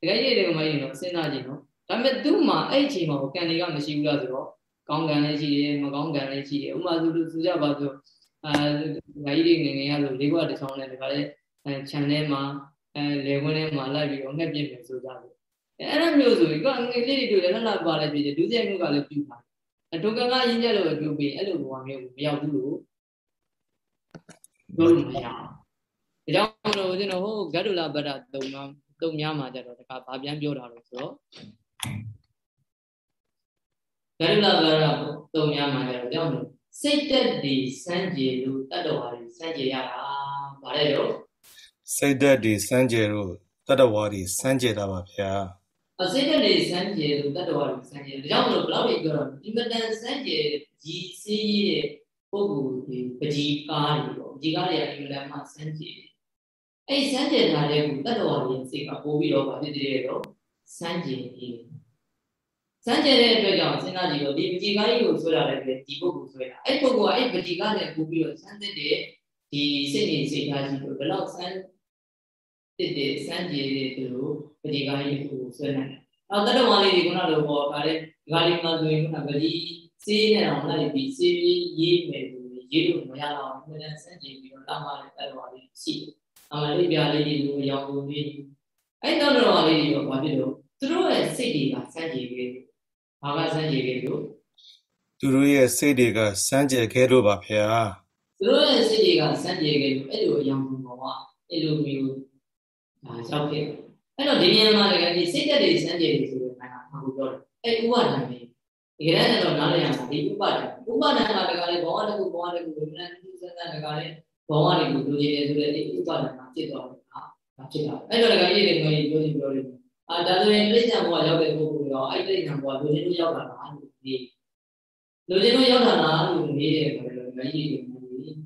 တကယ်ကြီးတွေကမကြီးနော်စဉ်းစားကြည့်နော်ဒါပေမဲ့သူ့မှာအဲ့အချိန်မှာကံတွေကမရှိဘူးလားဆိုတော့ကောင်းကံလည်းရှိတယ်မကောင်းကံလည်းရှိတယ်ဥပမာဆိုလို့ဆိုကြပါစို့အာငါကြီးတွေငယ်ငယ်ရဆိုလေးဘဝတစ်ချောင်းနဲ့တခါလေအဲခြံထဲမှာအဲလေခွင်းထဲမှာလိုက်ပြီးတော့ငှက်ပြစ်မယ်ဆိုကြတယ်အဲ့ဒါမျိုးဆိုရင်ကငယ်လေးတွေတွေ့တယ်လှလှပါလည်းပြည်တယ်ဒုစရိုက်မှုကလည်းပြုတာအထုကံကရင်းချက်လို့ပြုပြီးအဲ့လိုဘဝမျိုးမရောက်ဘူးလို့ပြောလို့မရအောင် ဒါကြောင့်မလို့ဦးဇင်းတို့ဟိုဂတ်ဒုလဗဒ္ဒတုံမှာတုံများမှာကြတော့တခါဗာပြန်ပြောတာလို့ဆိုတော့ဂတ်ဒုလဗဒ္ဒတုံများမှာကြတော့ကြောင့်လို့စိတ်တက်ဒီစမ်းကြည်လို့တတ္တဝါတွေစမ်းကြည်ရတာဗါလဲတော့စိတ်သက်ဒီစမ်းကြယ်တို့တတ္တဝါဒီစမ်းကြယ်တာပါဗျာအစိတ်တက်နေစမ်းကြည်လို့တတ္တဝါတွေစမ်းကြည်ဒါကြောင့်မလို့ဘလောက်တွေပြောတော့ဒီမတန်စမ်းကြည်ဒီစီးရဲ့ပုဂ္ဂိုလ်ဒီပကြီးကားတွေပေါ့ပကြီးကားတွေကအင်္ဂလန်မှာစမ်းကြည် အဲ့စမ်းကြယ်ထားတဲ့ကိုတတ္တဝါရဲ့စိတ်ကပို့ပြီးတော့ဗာဖြစ်တဲ့တော့စမ်းကြယ်ကြီးစမ်းကြယ်တဲ့အတွက်ကြောင့်စဉ်းစားကြည့်တော့ဒီပတိကားကြီးကိုဆွဲလာတယ်ပဲဒီပုဂ္ဂိုလ်ဆွဲတာအဲ့ပုဂ္ဂိုလ်ကအဲ့ပတိကားနဲ့ပို့ပြီးတော့စမ်းတဲ့ဒီစိတ်နေစိတ်ထားကြီးကိုဘယ်တော့စမ်းတစ်တဲ့စမ်းကြယ်တဲ့သူတို့ပတိကားကြီးကိုဆွဲနိုင်တယ်။အော်တတ္တဝါလေးဒီခုနလိုပေါ်ဒါလည်းဒီကားလေးမှဆိုရင်ခုနကပတိစေးနဲ့အောင်လိုက်ပြီးစေးရေးမယ်ဆိုရေးလို့မရတော့ဘူး။ဒါစမ်းကြယ်ပြီးတော့တောင်းပါတဲ့တတ္တဝါလေးရှိတယ် အမလေးပြလေးတွေကိုရောင်ကုန်ပြီးအဲ့တော့တော်လေးတွေတော့ဘာဖြစ်လို့သူတို့ရဲ့စိတ်တွေကစမ်းကြည်ခဲ့ဘာကစမ်းကြည်ခဲ့လို့သူတို့ရဲ့စိတ်တွေကစမ်းကြယ်ခဲ့လို့ပါဗျာသူတို့ရဲ့စိတ်တွေကစမ်းကြည်ခဲ့လို့အဲ့လိုအယောင်ကုန်ပေါ်ကအဲ့လိုမျိုးဒါရောက်ခဲ့အဲ့တော့ဒီနေရာမှာလည်းဒီစိတ်တက်တွေစမ်းကြည်တွေဆိုတဲ့အခါမှာအခုပြောတယ်အဲ့ဥပါဒံတွေဒီကနေ့တော့နားလည်ရမှာဒီဥပါဒံဥပါဒံကတကလည်းဘောကတကူဘောကတကူဘယ်နဲ့သူစမ်းစမ်းတကလည်းဘောကတွေကိုလူကြီးတယ်ဆိုတဲ့ဒီဥပါဒံ ဖြစ်သွားတယ်ဟာဒါဖြစ်တာအဲ့တော့လည်းကြီးတွေမျိုးကြီးပြောနေပြောနေအာဒါဆိုရင်ပြိဿံဘဝရောက်တဲ့ပုဂ္ဂိုလ်ရောအဲ့ပြိဿံဘဝလူချင်းတို့ရောက်တာလားလို့ဒီလူချင်းတို့ရောက်တာလားလို့နေတယ်ဆိုတော့လည်းကြီးတွေမျိုးကြီး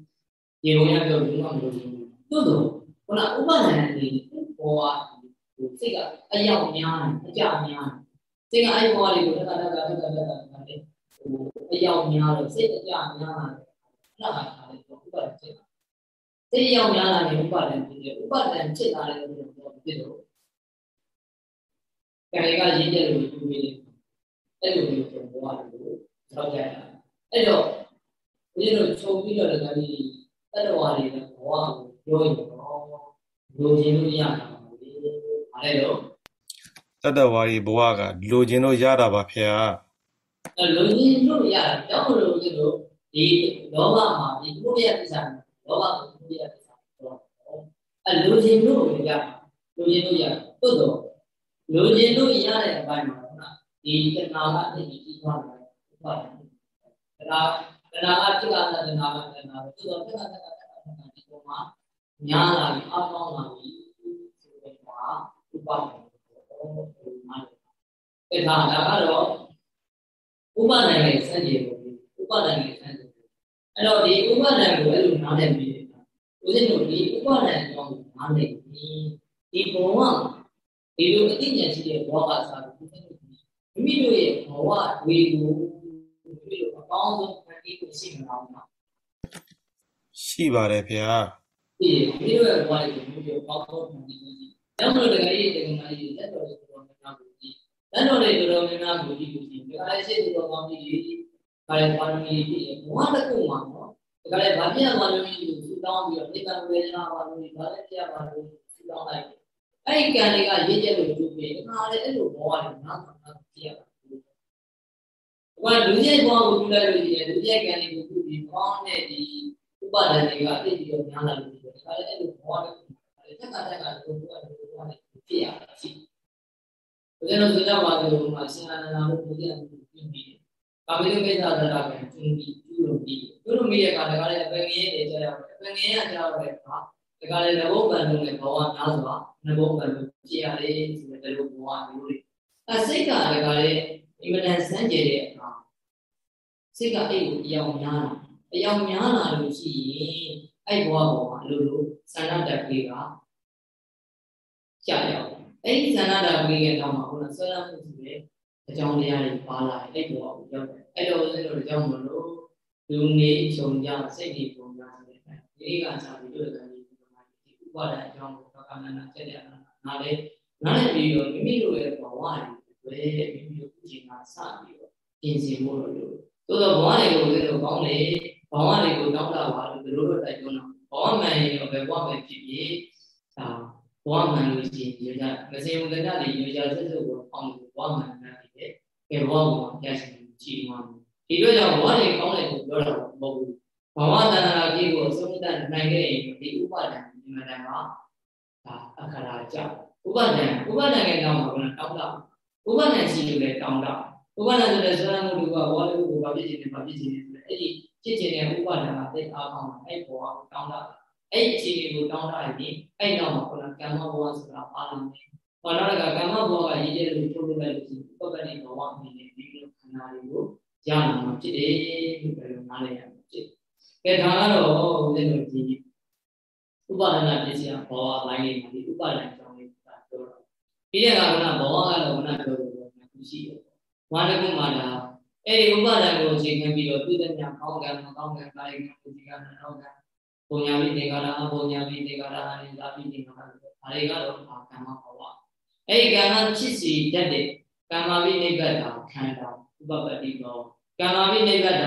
ရေဝင်ရပြောလို့မလို့ဘူးတိုးတော့ခုနဥပါဒံနေဘောကဟိုစိတ်ကအရောက်များအကြများစိတ်ကအဲ့ဘောလေးကိုတက္ကတက္ကတက္ကတက္ကတဲ့ဟိုအရောက်များလို့စိတ်အကြများတယ်အဲ့ဒါကလည်းဥပါဒံစိတ် စိတ်ရောက်များလာရင်ဥပါဒံဖြစ်တယ်ဥပါဒံဖြစ်လာတယ်လို့ပြောဖြစ်လို့ကံကရင်းတဲ့လို့ပြောပြီးအဲ့လိုမျိုးပြောဘဝလို့ထောက်ကြတာအဲ့တော့ဘုရားတို့ချုပ်ပြီးတော့လည်းဒါကြီးတတ္တဝါတွေလည်းဘဝကိုပြောရင်တော့လိုချင်လို့ရတာပါလေ။အဲ့တော့တတ္တဝါတွေဘဝကလိုချင်လို့ရတာပါဖေဟာ။အဲ့လိုချင်လို့ရတာကြောင့်မလို့ဒီလိုဒီလောဘမှာဒီဘုရားကိစ္စလောဘကိုဘုရားကိစ္စတော့ အဲလိုချင်လို့ရလိုချင်လို့ရတိုးတော့လိုချင်လို့ရတဲ့အပိုင်းမှာဟုတ်လားဒီတဏှာကနေပြီးသွားတယ်ဟုတ်ပါလားတဏှာတဏှာအဖြစ်ကတဏှာကတဏှာပဲတိုးတော့တဏှာတဏှာတဏှာဒီပုံမှာညာလာပြီးအပေါင်းလာပြီးဆိုတဲ့မှာဥပ္ပါဒ်ကိုမှာအဲ့ဒါဒါကတော့ဥပ္ပါဒ်ရဲ့စံကြေပုံဥပ္ပါဒ်ရဲ့စံကြေအဲ့တော့ဒီဥပါဒံကိုအဲ့လိုနားလည်ပြီး ဦးဇင်းတို့ဒီဥပါဒံအကြောင်းကိုနားလည်ပြီးဒီဘဝဒီလိုအသိဉာဏ်ရှိတဲ့ဘဝကစားလို့မိမိတို့ရဲ့ဘဝတွေကိုမိမိတို့အကောင်းဆုံးဖန်တီးဖို့ရှိမှာလားရှိပါတယ်ဗျာဒီမိမိတို့ရဲ့ဘဝတွေကိုမိမိတို့အကောင်းဆုံးဖန်တီးဖို့ရှိ။ဒါမှမဟုတ်တကယ်ကြီးတကယ်မှကြီးလက်တော်တွေတော်တော်များများကိုကြည့်။လက်တော်တွေတော်တော်များများကိုကြည့်လို့ရှိရင်ဒါလည်းရှိတော်ကောင်းကြီးဒါလည်းပါရမီပြည့်ဘဝတစ်ခုမှာနော် ဒါလည်းဘာပြရမှာလို့ရှိလို့ဆူတောင်းပြီးတော့နိဗ္ဗာန်ဝေဒနာပါလို့ဒါလည်းပြရမှာလို့ဆူတောင်းလိုက်အဲ့ဒီကံတွေကရည်ကျက်လို့ကျုပ်ပြီးဒါလည်းအဲ့လိုဘဝတွေနားမှာပြရမှာဘာလူကြီးဘဝကိုပြုလိုက်လို့ရှိရင်လူကြီးကံတွေကိုပြုပြီးဘောင်းနဲ့ဒီဥပါဒဏ်တွေကအပြည့်ပြီးတော့များလာလို့ရှိတယ်ဒါလည်းအဲ့လိုဘဝတွေတက်ကတက်ကတို့ဘဝတွေဘဝတွေပြရတာရှိတယ်ဘုရားတို့ဆိုကြပါစို့မှာရှင်အာနန္ဒာလို့ဘုရားပြုပြီးကာမိတုကိစ္စသရကံကျူပြီးကျူ လို့ပြီးကျူလို့ပြီးတဲ့အခါဒါကလည်းအပင်ငင်းနေကြရအောင်အပင်ငင်းရကြရတဲ့အခါဒါကလည်းနဘုတ်ကံလုံးနဲ့ဘဝများစွာနဘုတ်ကံလုံးဖြစ်ရတယ်ဆိုတဲ့လိုဘဝမျိုးတွေအဲစိတ်ကဒါကလည်းအင်မတန်စမ်းကြတဲ့အခါစိတ်ကအဲ့ကိုအယောင်များလာအယောင်များလာလို့ရှိရင်အဲ့ဘဝပေါ်မှာလို့လို့ဆန္ဒတက်ကလေးကကြာရောက်အဲ့ဒီဆန္ဒတက်ကလေးရဲ့နောက်မှာခုနဆွဲလမ်းမှုဆိုတဲ့အကြောင်းတရားတွေပါလာအဲ့ဒီတော့ရောက်တယ်အဲ့တော့ဦးဇင်းတို့ကြောင့်မလို့ လူနေခြုံကြစိတ်တွေပုံကြတယ်ဒီကစားပြီးတို့လည်းဒီဥပါဒအကြောင်းကိုကကနနာချက်ရနားလေနားလေပြီးတော့မိမိတို့ရဲ့ဘဝတွေပဲမိမိတို့ကြည်နာစပြီးတော့ပြင်ဆင်ဖို့လို့သို့တော့ဘဝတွေကိုဦးဇင်းတို့ကောင်းလေဘဝတွေကိုတောင်းတာပါလို့တို့တို့တိုက်တွန်းတော့ဘဝမှန်ရင်တော့ဘယ်ဘဝပဲဖြစ်ဖြစ်ဒါဘဝမှန်လို့ရှိရင်ညကြမစင်ုံကတည်းကညကြဆက်စုပ်ကိုအောင်လို့ဘဝမှန်တယ်ဘယ်ဘဝမှာပြရှင်ကြည်မှာ ဒီတော့ကြောင့်ဘဝတွေကောင်းတယ်ကိုပြောတာမဟုတ်ဘူးဘဝတဏ္ဍာကြီးကိုအဆုံးသတ်နိုင်ခဲ့ရင်ဒီဥပါဒံဒီမှာတည်းမှာဒါအခရာကြောင့်ဥပါဒံဥပါဒံရဲ့တောင်းမှာကတောင်းတာဥပါဒံရှိလို့လည်းတောင်းတာဥပါဒံဆိုတဲ့ဆွမ်းမှုတွေကဘောလေးကိုဘာဖြစ်ခြင်းနဲ့ဘာဖြစ်ခြင်းနဲ့ဆိုတဲ့အဲ့ဒီဖြစ်ခြင်းနဲ့ဥပါဒံကသိအားကောင်းတာအဲ့ဘောကိုတောင်းတာအဲ့ဒီအခြေအနေကိုတောင်းတာရင်အဲ့နောက်မှာခုနကမ္မဘဝဆိုတာပါလာတယ်ဟောနောက်ကကာမဘဝကရည်ကျဲလို့ထုတ်လို့လိုက်လို့ရှိရင်ပပ္ပတိဘဝအနေနဲ့ဒီလိုခန္ဓာတွေကို ရလာမှာဖြစ်တယ်လို့ပြောလို့နားလည်ရမှာဖြစ်။ကဲဒါကတော့ဦးဇင်းတို့ဒီဥပါဒနာပစ္စယဘောအပိုင်းလေးမှာဒီဥပါဒနာကြောင့်လေးပြောတော့ပြီးတဲ့အခါကဘောကတော့ကပြောတယ်ခုရှိတယ်။ဝါဒကုမှာဒါအဲ့ဒီဥပါဒံကိုအခြေခံပြီးတော့သူတည်းများကောင်းကံမကောင်းကံကာယကံပုဂ္ဂိကံနောက်ကံပုံညာပိတေကာရအပုံညာပိတေကာရအနိသာပိတေကာရဒါတွေကတော့အာကံမဘောဝအဲ့ဒီကံကဖြစ်စီတတ်တဲ့ကံမာပိနိဗ္ဗာန်ခန္ဓာဥပပတ္တိဘော ကံမာပိနိဗ္ဗာန်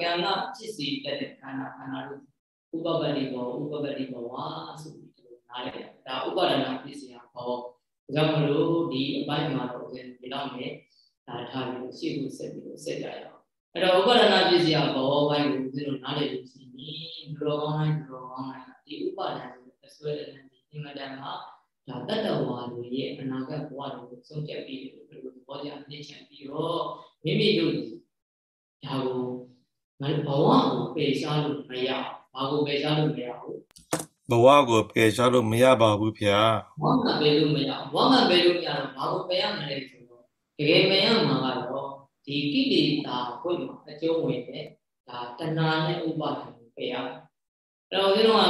ကံကဖြစ်စီတတ်တဲ့ခန္ဓာခန္ဓာတို့ဥပပတ္တိဘောဥပပတ္တိဘောဝါဆိုပြီးဒီလိုနားလည်တာဒါဥပါဒနာပစ္စယဘောဒါကြောင့်မလို့ဒီအပိုင်းမှာတော့ဒီလောက်နဲ့ဒါထားပြီးရှေ့ကိုဆက်ပြီးတော့ဆက်ကြရအောင်အဲ့တော့ဥပါဒနာပစ္စယဘောပိုင်းကိုဦးဇင်းတို့နားလည်လို့ရှိရင်ဘလောကောင်းတိုင်းဘလောကောင်းတိုင်းဒီဥပါဒနာကိုအစွဲတဲ့ဒီအင်္ဂတန်မှာဒါတတ္တဝါတွေရဲ့အနာဂတ်ဘဝတွေကိုဆုံးဖြတ်ပြီးလို့ဘယ်လိုသဘောကျနှိမ့်ချင်ပြီးတော့မိမိတို့ ဒါကိုဘဝကိုပယ်ရှားလို့မရဘာကိုပယ်ရှားလို့မရဘူးဘဝကိုပယ်ရှားလို့မရပါဘူးဗျာဘဝမှာပယ်လို့မရဘဝမှာပယ်လို့မရတော့ဘာကိုပယ်ရမလဲဆိုတော့တကယ်ပယ်ရမှာကတော့ဒီကိလေသာဘုရားအကျုံးဝင်တဲ့ဒါတဏှာနဲ့ဥပါဒံကိုပယ်ရအဲ့တော့ဦးဇင်းတို့က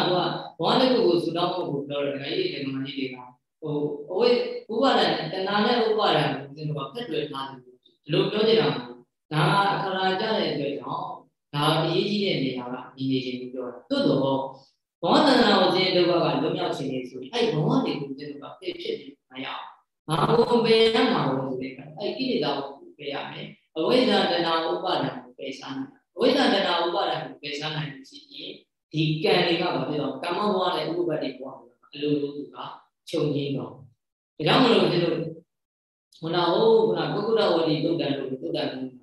ဘဝတစ်ခုကိုဆူတောင်းဖို့ကိုပြောတယ်ငါကြီးတွေငါကြီးတွေကဟိုအဝိဥပါဒံတဏှာနဲ့ဥပါဒံကိုဦးဇင်းတို့ကဖက်တွယ်ထားတယ်ဒီလိုပြောနေတာမဟုတ် ဒါအခါရာကြတဲ့အတွက်ကြောင့်ဒါအရေးကြီးတဲ့နေရာကဒီနေချင်းကိုပြောတာသို့တော့ဘောဓနာကိုခြင်းဒုက္ခကလွတ်မြောက်ခြင်းလေဆိုရင်အဲ့ဘောတွေကိုခြင်းဒုက္ခဖြစ်ဖြစ်မရအောင်ငါဘုံပယ်ရမှာလို့ဆိုတဲ့အဲ့ကိလေသာကိုပယ်ရမယ်အဝိဇ္ဇာတဏှာဥပါဒံကိုပယ်ရှားနိုင်အဝိဇ္ဇာတဏှာဥပါဒံကိုပယ်ရှားနိုင်လို့ရှိရင်ဒီကံတွေကဘာဖြစ်တော့ကမ္မဘဝနဲ့ဥပ္ပတ္တိဘဝအလိုလိုသူကချုပ်ငင်းတော့ဒါကြောင့်မလို့ကျွန်တော်ဟိုနာဟိုခုနကုက္ကုရဝတိတုတ်တန်လို့တုတ်တန်လို့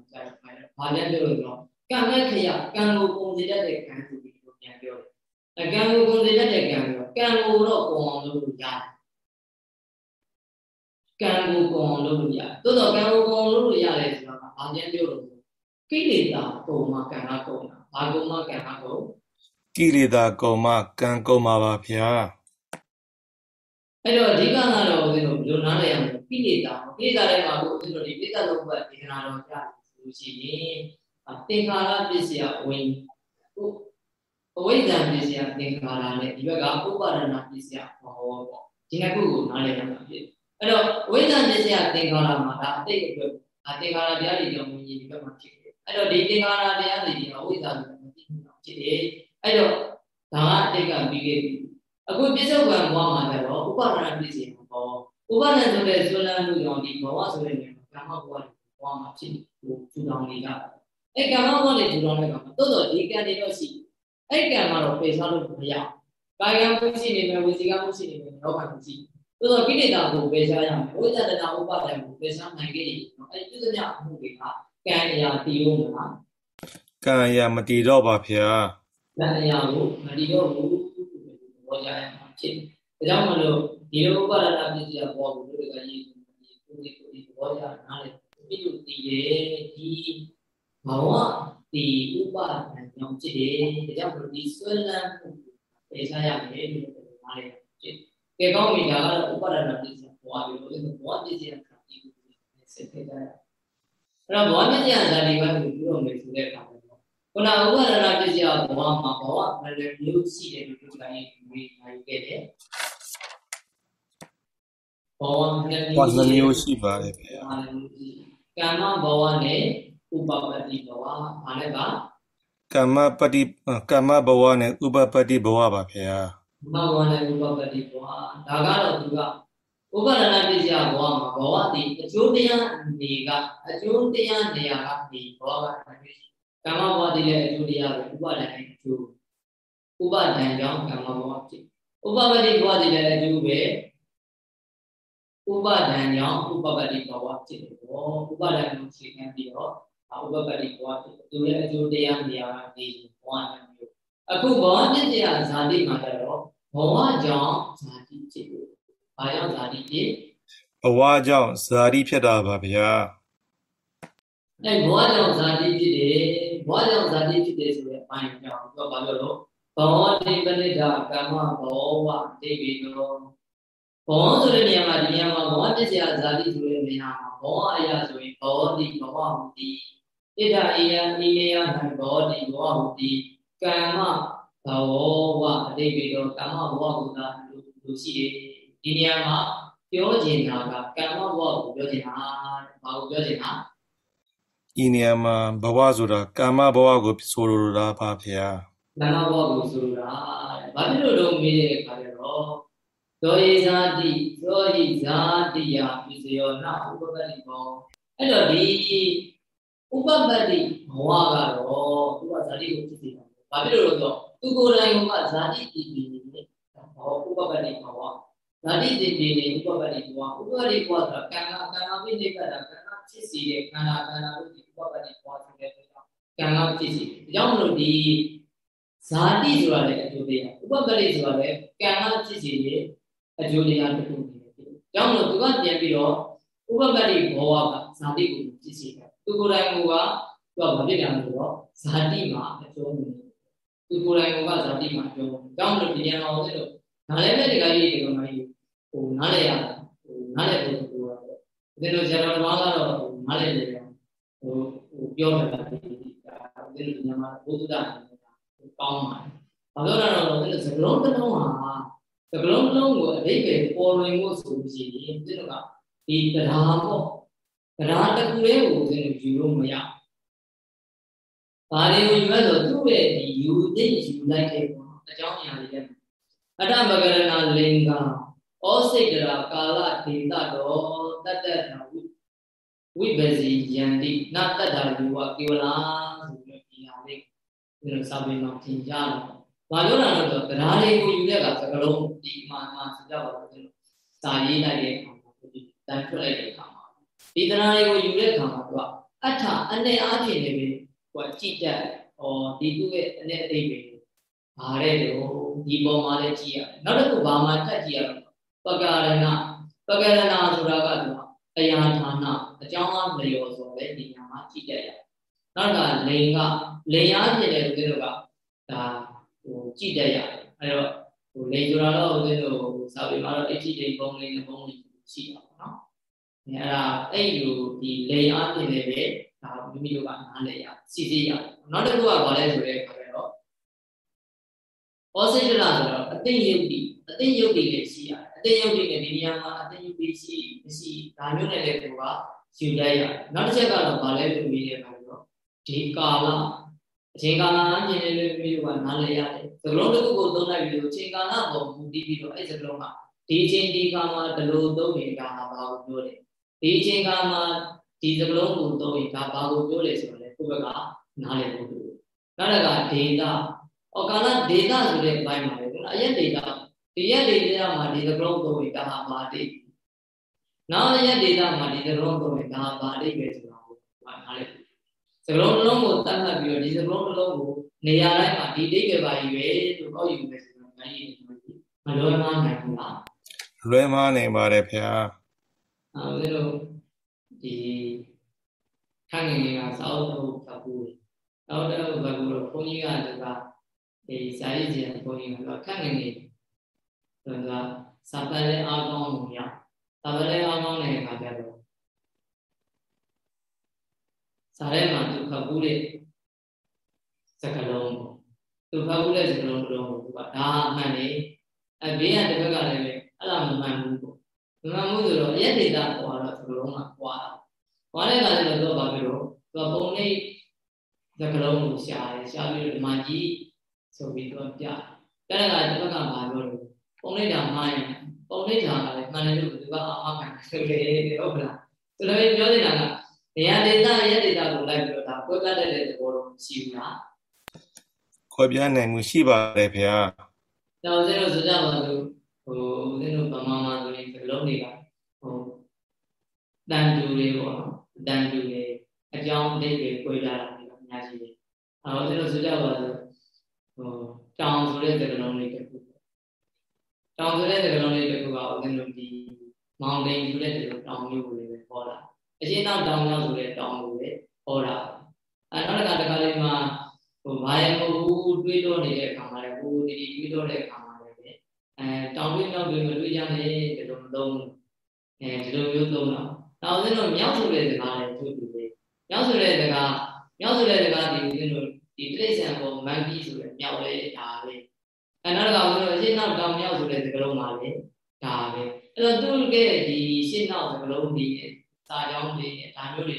ကြားရပါတယ်။ဘာလဲပြောလို့တော့ကံနဲ့ခရကံကိုပုံစေတတ်တဲ့ကံဆိုပြီးတော့ပြန်ပြောတယ်။အကံကိုပုံစေတတ်တဲ့ကံတော့ကံကိုတော့ပုံအောင်လုပ်လို့ရတယ်။ကံကိုပုံအောင်လုပ်လို့ရတယ်။သို့တော့ကံကိုပုံအောင်လုပ်လို့ရတယ်ဆိုတာကဘာပြန်ပြောလို့ကိလေသာပုံမှာကံကပုံတာ။ဘာပုံမှာကံကပုံကိလေသာကုံမှကံကုံပါပါဗျာအဲ့တော့အဓိကကတော့ဦးဇင်းတို့ဘယ်လိုနားလည်ရမလဲကိလေသာကိလေသာတွေမှာကိုဦးဇင်းတို့ဒီပိဿလုံးဘတ်ဒေသနာတော်ကြား လို့ရှိရင်သင်္ခါရပစ္စယဝင်အဝိဇ္ဇာပစ္စယသင်္ခါရနဲ့ဒီဘက်ကဥပါဒနာပစ္စယဟောပေါ့ဒီနှစ်ခုကိုနားလည်ရမှာဖြစ်အဲ့တော့ဝိဇ္ဇာပစ္စယသင်္ခါရမှာဒါအတိတ်အတွက်ဒါသင်္ခါရတရားတွေကြောင့်မြင်ဒီဘက်မှာဖြစ်တယ်အဲ့တော့ဒီသင်္ခါရတရားတွေကအဝိဇ္ဇာကိုမသိဘူးဖြစ်တယ်အဲ့တော့ဒါကအတိတ်ကပြီးခဲ့ပြီအခုပြစ္ဆုတ်ကံဘဝမှာကျတော့ဥပါဒနာပြည့်စုံဟောဥပါဒနာဆိုတဲ့ဆွလန်းမှုကြောင့်ဒီဘဝဆိုတဲ့နေရာကာမဘဝဘဝမှာဖြစ် ကိုထူထောင်နေကြတယ်အဲ့ကာမဘဝနဲ့ထူထောင်တဲ့ကံမှာတိုးတော့ဒီကံတွေတော့ရှိအဲ့ကံမှာတော့ပေစားလို့မရကာယကမှုရှိနေမယ်ဝစီကမှုရှိနေမယ်လောကမှုရှိတိုးတော့ကိလေသာကိုပေစားရမယ်ဝိဇ္ဇာတနာဥပါဒနာကိုပေစားနိုင်ခဲ့ရင်အဲ့ဒီပြုစမြအမှုတွေကကံအရာတည်လို့မလားကံအရာမတည်တော့ပါဗျာကံအရာကိုမတည်တော့ဘူးဘောကြရမှာဖြစ်ဒါကြောင့်မလို့ဒီလိုဥပါဒနာပစ္စည်းဘောကိုတို့ကရေးကိုဒီကိုဒီဘောကြနားလေ ဒီလိုတည်တယ်ဒီဘဝဒီဥပါဒနာကြောင့်ဖြစ်တယ်ဒါကြောင့်မလို့ဒီဆွဲလန်းမှုပေစားရမယ်လို့နားလေဖြစ်ကဲကောင်းပြီဒါကတော့ဥပါဒနာပစ္စည်းဘောပြီးလို့ဘောပစ္စည်းကဒီကိုဆက်ခဲ့ကြရအဲ့တော့ဘောပစ္စည်းအစားဒီဘက်ကိုပြောရမယ်ဆိုတဲ့အခါခုနဥပါဒနာပစ္စယဘဝမှာဘဝဘယ်လိုမျိုးရှိတယ်လို့ပြောတိုင်းဝေနိုင်ခဲ့တယ်ဘဝနှစ်မျိုးရှိပါတယ်ဗျာ ကမ္မဘဝနဲ့ဥပပတ္တိဘဝဘာလဲပါကမ္မပတ္တိကမ္မဘဝနဲ့ဥပပတ္တိဘဝပါဗျာကမ္မဘဝနဲ့ဥပပတ္တိဘဝဒါကတော့သူကဥပါဒနာပစ္စယဘဝမှာဘဝတည်အကျိုးတရားနေကအကျိုးတရားနေရာကနေဘဝကဖြစ်ကမ္မဘဝတည်တဲ့အကျိုးတရားပဲဥပါဒဏ်အကျိုးဥပါဒဏ်ကြောင့်ကမ္မဘဝဖြစ်ဥပပတ္တိဘဝတည်တဲ့အကျိုးပဲဥပါဒဏ်ကြောင့်ဥပပတ္တိဘဝဖြစ်တယ် ပေါ့ဥပါဒဏ်ကိုခြေခံပြီးတော့ဥပပတ္တိဘဝဖြစ်တယ်သူလည်းအကျိုးတရားနေရာကနေဘဝနဲ့မျိုးအခုဘဝပြည့်တရားဇာတိမှာကျတော့ဘဝကြောင့်ဇာတိဖြစ်တယ်ဘာကြောင့်ဇာတိဖြစ်ဘဝကြောင့်ဇာတိဖြစ်တာပါဗျာအဲဘဝကြောင့်ဇာတိဖြစ်တယ်ဘဝကြောင့်ဇာတိဖြစ်တယ်ဆိုတဲ့အပိုင်းကြောင့်သူကဘာလို့လို့ဘောတိပဏိဒကမ္မဘောဝတိပိတော ဘောဆိုတဲ့နေရာမှာဒီနေရာမှာဘောပစ္စယဇာတိဆိုတဲ့နေရာမှာဘောအရာဆိုရင်ဘောတိဘဝဟုတိဣဒအေယဣနေယ၌ဘောတိဘဝဟုတိကမ္မဘဘဝဝအတိတ်ပြီးတော့ကာမဘဝကသာလို့လို့ရှိတယ်ဒီနေရာမှာပြောချင်တာကကာမဘဝကိုပြောချင်တာဘာကိုပြောချင်တာဤနေရာမှာဘဝဆိုတာကာမဘဝကိုဆိုလိုတာပါဗျာကာမဘဝကိုဆိုတာဘာဖြစ်လို့တော့မေးတဲ့အခါကျတော့ သောဧဇာတိသောဟိဇာတိယပိစယောနာဥပပတ္တိဘောအဲ့တော့ဒီဥပပတ္တိဘဝကတော့သူကဇာတိကိုဖြစ်နေတာဘာဖြစ်လို့လဲဆိုတော့သူကိုယ်တိုင်ကဇာတိတည်ပြီးနေဘောဥပပတ္တိဘဝဇာတိတည်ပြီးနေဥပပတ္တိဘဝဥပပတ္တိဘဝဆိုတာကံကကံကပြိနေကြတာကံကဖြစ်စီတဲ့ခန္ဓာခန္ဓာလို့ဒီဥပပတ္တိဘဝဆိုတဲ့အတွက်ကံကဖြစ်စီဒါကြောင့်မလို့ဒီဇာတိဆိုတာလည်းအကျိုးတရားဥပပတ္တိဆိုတာလည်းကံကဖြစ်စီတဲ့ အကျိုးတရားတစ်ခုနေတယ်။ကြောင့်လို့သူကပြန်ပြီးတော့ဥပပတ္တိဘောဝကဇာတိကိုဖြစ်စီတယ်။သူကိုယ်တိုင်ကသူကဘာဖြစ်တယ်လို့တော့ဇာတိမှာအကျိုးနေတယ်။သူကိုယ်တိုင်ကဇာတိမှာအကျိုးနေတယ်။ကြောင့်လို့ဒီနေရာမှာဦးဇင်းတို့နားလည်းမဲ့ဒီကကြီးဒီကမကြီးဟိုနားလည်းရဟိုနားလည်းပုံပြောတာပေါ့။ဦးဇင်းတို့ဇာတော်ဘာကတော့ဟိုနားလည်းလေဟိုဟိုပြောတာဒီဦးဇင်းတို့ညမှာဘုဒ္ဓတာကောင်းပါတယ်။ဘာလို့လဲတော့ဦးဇင်းတို့စကလုံးတစ်လုံးဟာ စကလုံးလုံးကိုအဓိပ္ပာယ်ပေါ်လွင်ဖို့ဆိုလို့ရှိရင်ဒီလိုကဒီတရားပေါ့တရားတစ်ခုလေးကိုဦးဇင်းတို့ယူလို့မရဘာတွေကိုယူလဲဆိုသူ့ရဲ့ဒီယူသိယူလိုက်တဲ့ပေါ့အကြောင်းအရာတွေလည်းအတ္တမဂရဏလင်္ကာဩစိတ်တရာကာလဒေတတော်တတ္တနာဝိဝိပစီယန္တိနတတ္တာလူဝကေဝလာဆိုပြီးဒီဟာလေးဒီလိုစာပေမှာသင်ကြားတော့ ဘာလို့လဲဆိုတော့တရားတွေကိုယူတဲ့ကစကလုံးဒီမှာမှာသင်ကြပါလို့စာရေးလိုက်တဲ့အခါမှာဒီတန်ထွက်လိုက်တဲ့အခါမှာဒီတရားတွေကိုယူတဲ့အခါမှာသူကအထအနေအားဖြင့်လည်းပဲဟိုကြည့်တတ်ဟောဒီသူ့ရဲ့အနေအသေးပဲဘာတဲ့လို့ဒီပေါ်မှာလည်းကြည့်ရတယ်နောက်တစ်ခုဘာမှထပ်ကြည့်ရတော့ပကာရဏပကာရဏဆိုတာကသူကအရာဌာနအကြောင်းအလျော်ဆိုတဲ့ဒီညာမှာကြည့်တတ်ရတယ်နောက်ကလိန်ကလိန်အားဖြင့်လည်းသူတို့ကဒါဟို ကြည့်တတ်ရတယ်အဲတော့ဟိုလိန်ဆိုတာတော့ဦးဇင်းတို့စာပေမှာတော့အဋ္ဌိတိပုံလေးနဲ့ပုံလေးရှိတာပေါ့နော်အဲအဲ့ဒါအဲ့လိုဒီလိန်အားဖြင့်လည်းပဲဒါမိမိတို့ကနားလည်ရစီစီရနောက်တစ်ခုကဘာလဲဆိုတဲ့အခါကျတော့ဩစိတ္တလာဆိုတော့အသိယုတ်တိအသိယုတ်တိလည်းရှိရတယ်အသိယုတ်တိနဲ့ဒီနေရာမှာအသိယုတ်တိရှိမရှိဒါမျိုးနဲ့လည်းသူကယူလိုက်ရတယ်နောက်တစ်ချက်ကတော့ဘာလဲလို့မေးတဲ့အခါကျတော့ဒီကာလ အချိန်ကာလအမြင်နဲ့လည်းမိတို့ကနားလည်ရတယ်သကလုံးတစ်ခုကိုသုံးလိုက်ပြီးတော့အချိန်ကာလပေါ်မူတည်ပြီးတော့အဲ့သကလုံးကဒီအချိန်ဒီကာလဒီလိုသုံးနေတာဘာကိုပြောတယ်ဒီအချိန်ကာလဒီသကလုံးကိုသုံးရင်ဒါဘာကိုပြောလဲဆိုတော့လေကိုယ့်ဘက်ကနားလည်ဖို့လိုနောက်တစ်ခါဒေတာဩကာလဒေတာဆိုတဲ့အပိုင်းမှာလေအရက်ဒေတာဒီရက်ဒေတာမှာဒီသကလုံးသုံးရင်ဒါဟာဘာတိနောက်ရက်ဒေတာမှာဒီသကလုံးသုံးရင်ဒါဟာဘာတိပဲဆိုတာကိုနားလည် စကလုံးတစ်လုံးကိုတတ်မှတ်ပြီးတော့ဒီစကလုံးတစ်လုံးကိုနေရာတိုင်းမှာဒီဒိဋ္ဌိပါကြီးပဲလို့ကောက်ယူမယ်ဆိုတော့ငါကြီးမလွယ်မနိုင်ဘူးလားလွဲမားနေပါတယ်ဗျာအဲဒါလို့ဒီခိုင်ငယ်ကစောက်တော့ဖတ်ဘူးစောက်တော့ဖတ်ဘူးတော့ဘုန်းကြီးကတကဒီစာရေးကျင်ဘုန်းကြီးကတော့ခိုင်ငယ်နေတော့ကစာပတ်လဲအားကောင်းလို့ရစာပတ်လဲအားကောင်းတဲ့အခါကျတော့ စာထဲမှာသူဖတ်ဘူးတဲ့စကလုံးသူဖတ်ဘူးတဲ့စကလုံးတစ်လုံးကိုသူကဒါအမှန်နေအဘေးကတစ်ဘက်ကလည်းအဲ့ဒါမမှန်ဘူးပေါ့မမှန်ဘူးဆိုတော့ရက်ဒေတာပေါ်တော့စကလုံးကပွားတာပွားတဲ့အခါကျတော့သူကဘာဖြစ်လို့သူကပုံနေစကလုံးကိုရှာတယ်ရှာပြီးတော့ဒီမှာကြီးဆိုပြီးတော့ပြတယ်တဲ့ကတစ်ဘက်ကဘာပြောလို့ပုံနေတာမှားရင်ပုံနေတာကလည်းမှန်တယ်လို့သူကအာမခံဆိုလေဟုတ်ကလားသူလည်းပြောနေတာက နေရာဒေတာရက်ဒေတာကိုလိုက်ပြီးတော့ဒါကွဲပြတ်တဲ့သဘောတော့ရှိဘူးလားခွဲပြားနိုင်မှုရှိပါတယ်ဗျာ။ဒါဦးဇင်းတို့ဆိုကြပါစို့ဟိုဦးဇင်းတို့ဗမာမှာဆိုရင်စကလုံးတွေကဟိုတန်တူတွေပေါ့နော်။တန်တူတွေအကြောင်းအတိတ်တွေကိုကြတာတွေအများကြီးပဲ။အဲဦးဇင်းတို့ဆိုကြပါစို့ဟိုတောင်ဆိုတဲ့စကလုံးလေးတစ်ခု။တောင်ဆိုတဲ့စကလုံးလေးတစ်ခုကဦးဇင်းတို့ဒီမောင်တိန်ဆိုတဲ့ဒီလိုတောင်မျိုးကိုလည်းပဲဟောတာ။ အရှင်းနောက်တောင်ရောက်ဆိုတဲ့တောင်ကိုလည်းဟောတာ။အဲနောက်တစ်ခါတစ်ခါလေးမှာဟိုဘာရမဟုတ်တွေးတော့နေတဲ့အခါမှာလည်းဟိုဒီဒီတွေးတော့တဲ့အခါမှာလည်းပဲအဲတောင်တွေးနောက်တွေမတွေးကြနဲ့ဒီလိုမသုံးဘူးအဲဒီလိုမျိုးသုံးတော့တောင်စင်းတို့မြောက်ဆိုတဲ့စကားလည်းသူ့တူပဲမြောက်ဆိုတဲ့စကားမြောက်ဆိုတဲ့စကားဒီဦးဇင်းတို့ဒီတိရစ္ဆာန်ပေါ်မန်ကြီးဆိုတဲ့မြောက်လေဒါပဲအဲနောက်တစ်ခါဦးဇင်းတို့ရှင်းနောက်တောင်မြောက်ဆိုတဲ့သကလုံးမှာလေဒါပဲအဲ့တော့သူကဒီရှင်းနောက်သကလုံးဒီ စာကြောင်းတွေဒါမျိုးတွေ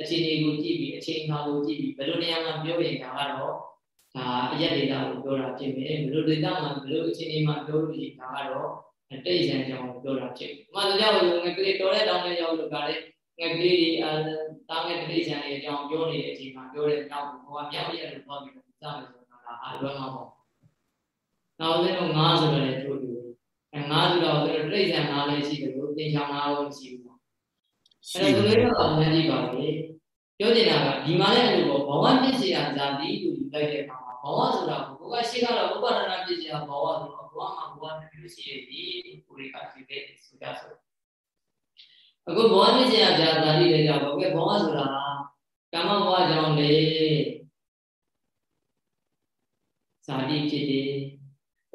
အခြေအနေကိုကြည့်ပြီးအချိန်အခါကိုကြည့်ပြီးဘယ်လိုနေရာမှာပြောရင်ဒါကတော့ဒါအရက်ဒေတာကိုပြောတာဖြစ်မယ်ဘယ်လိုဒေတာမှာဘယ်လိုအခြေအနေမှာပြောလို့ရှိဒါကတော့တိတ်ဆန်ကြောင်ပြောတာဖြစ်တယ်။မှန်တော့ကြောက်လို့ငကလေးတော်တဲ့တောင်းတဲ့ရောက်လို့ကလည်းငကလေးဒီအဲတောင်းတဲ့တိတ်ဆန်ရဲ့အကြောင်းပြောနေတဲ့အချိန်မှာပြောတဲ့ကြောက်ကိုကမြောက်ရက်လို့ပြောပြီးတော့စမယ်ဆိုတာဒါအလွယ်မှာပေါ့။နောက်လည်းတော့ငါးဆိုတယ်တို့တူအဲငါးဆိုတော့တိတ်ဆန်ငါးလည်းရှိတယ်လို့သင်္ချောင်းငါးလို့ရှိဘူး ပေါ့။အဲဒါဆိုလည်းတော့အများကြီးပါပဲ။ပြောနေတာကဒီမှာလည်းအဲ့လိုပေါ့ဘဝပြည့်စည်တာဇာတိလို့ယူလိုက်တဲ့အခါမှာဘဝဆိုတာကိုကရှိကတော့ဥပါဒနာပြည့်စည်တာဘဝဆိုတော့ဘဝမှာဘဝတစ်မျိုးရှိရည်ကိုရိကရှိတဲ့ဆိုကြဆိုအခုဘဝပြည့်စည်တာဇာတိလည်းကြောက်ဘယ်ဘဝဆိုတာကာမဘဝကြောင့်လေဇာတိဖြစ်တယ်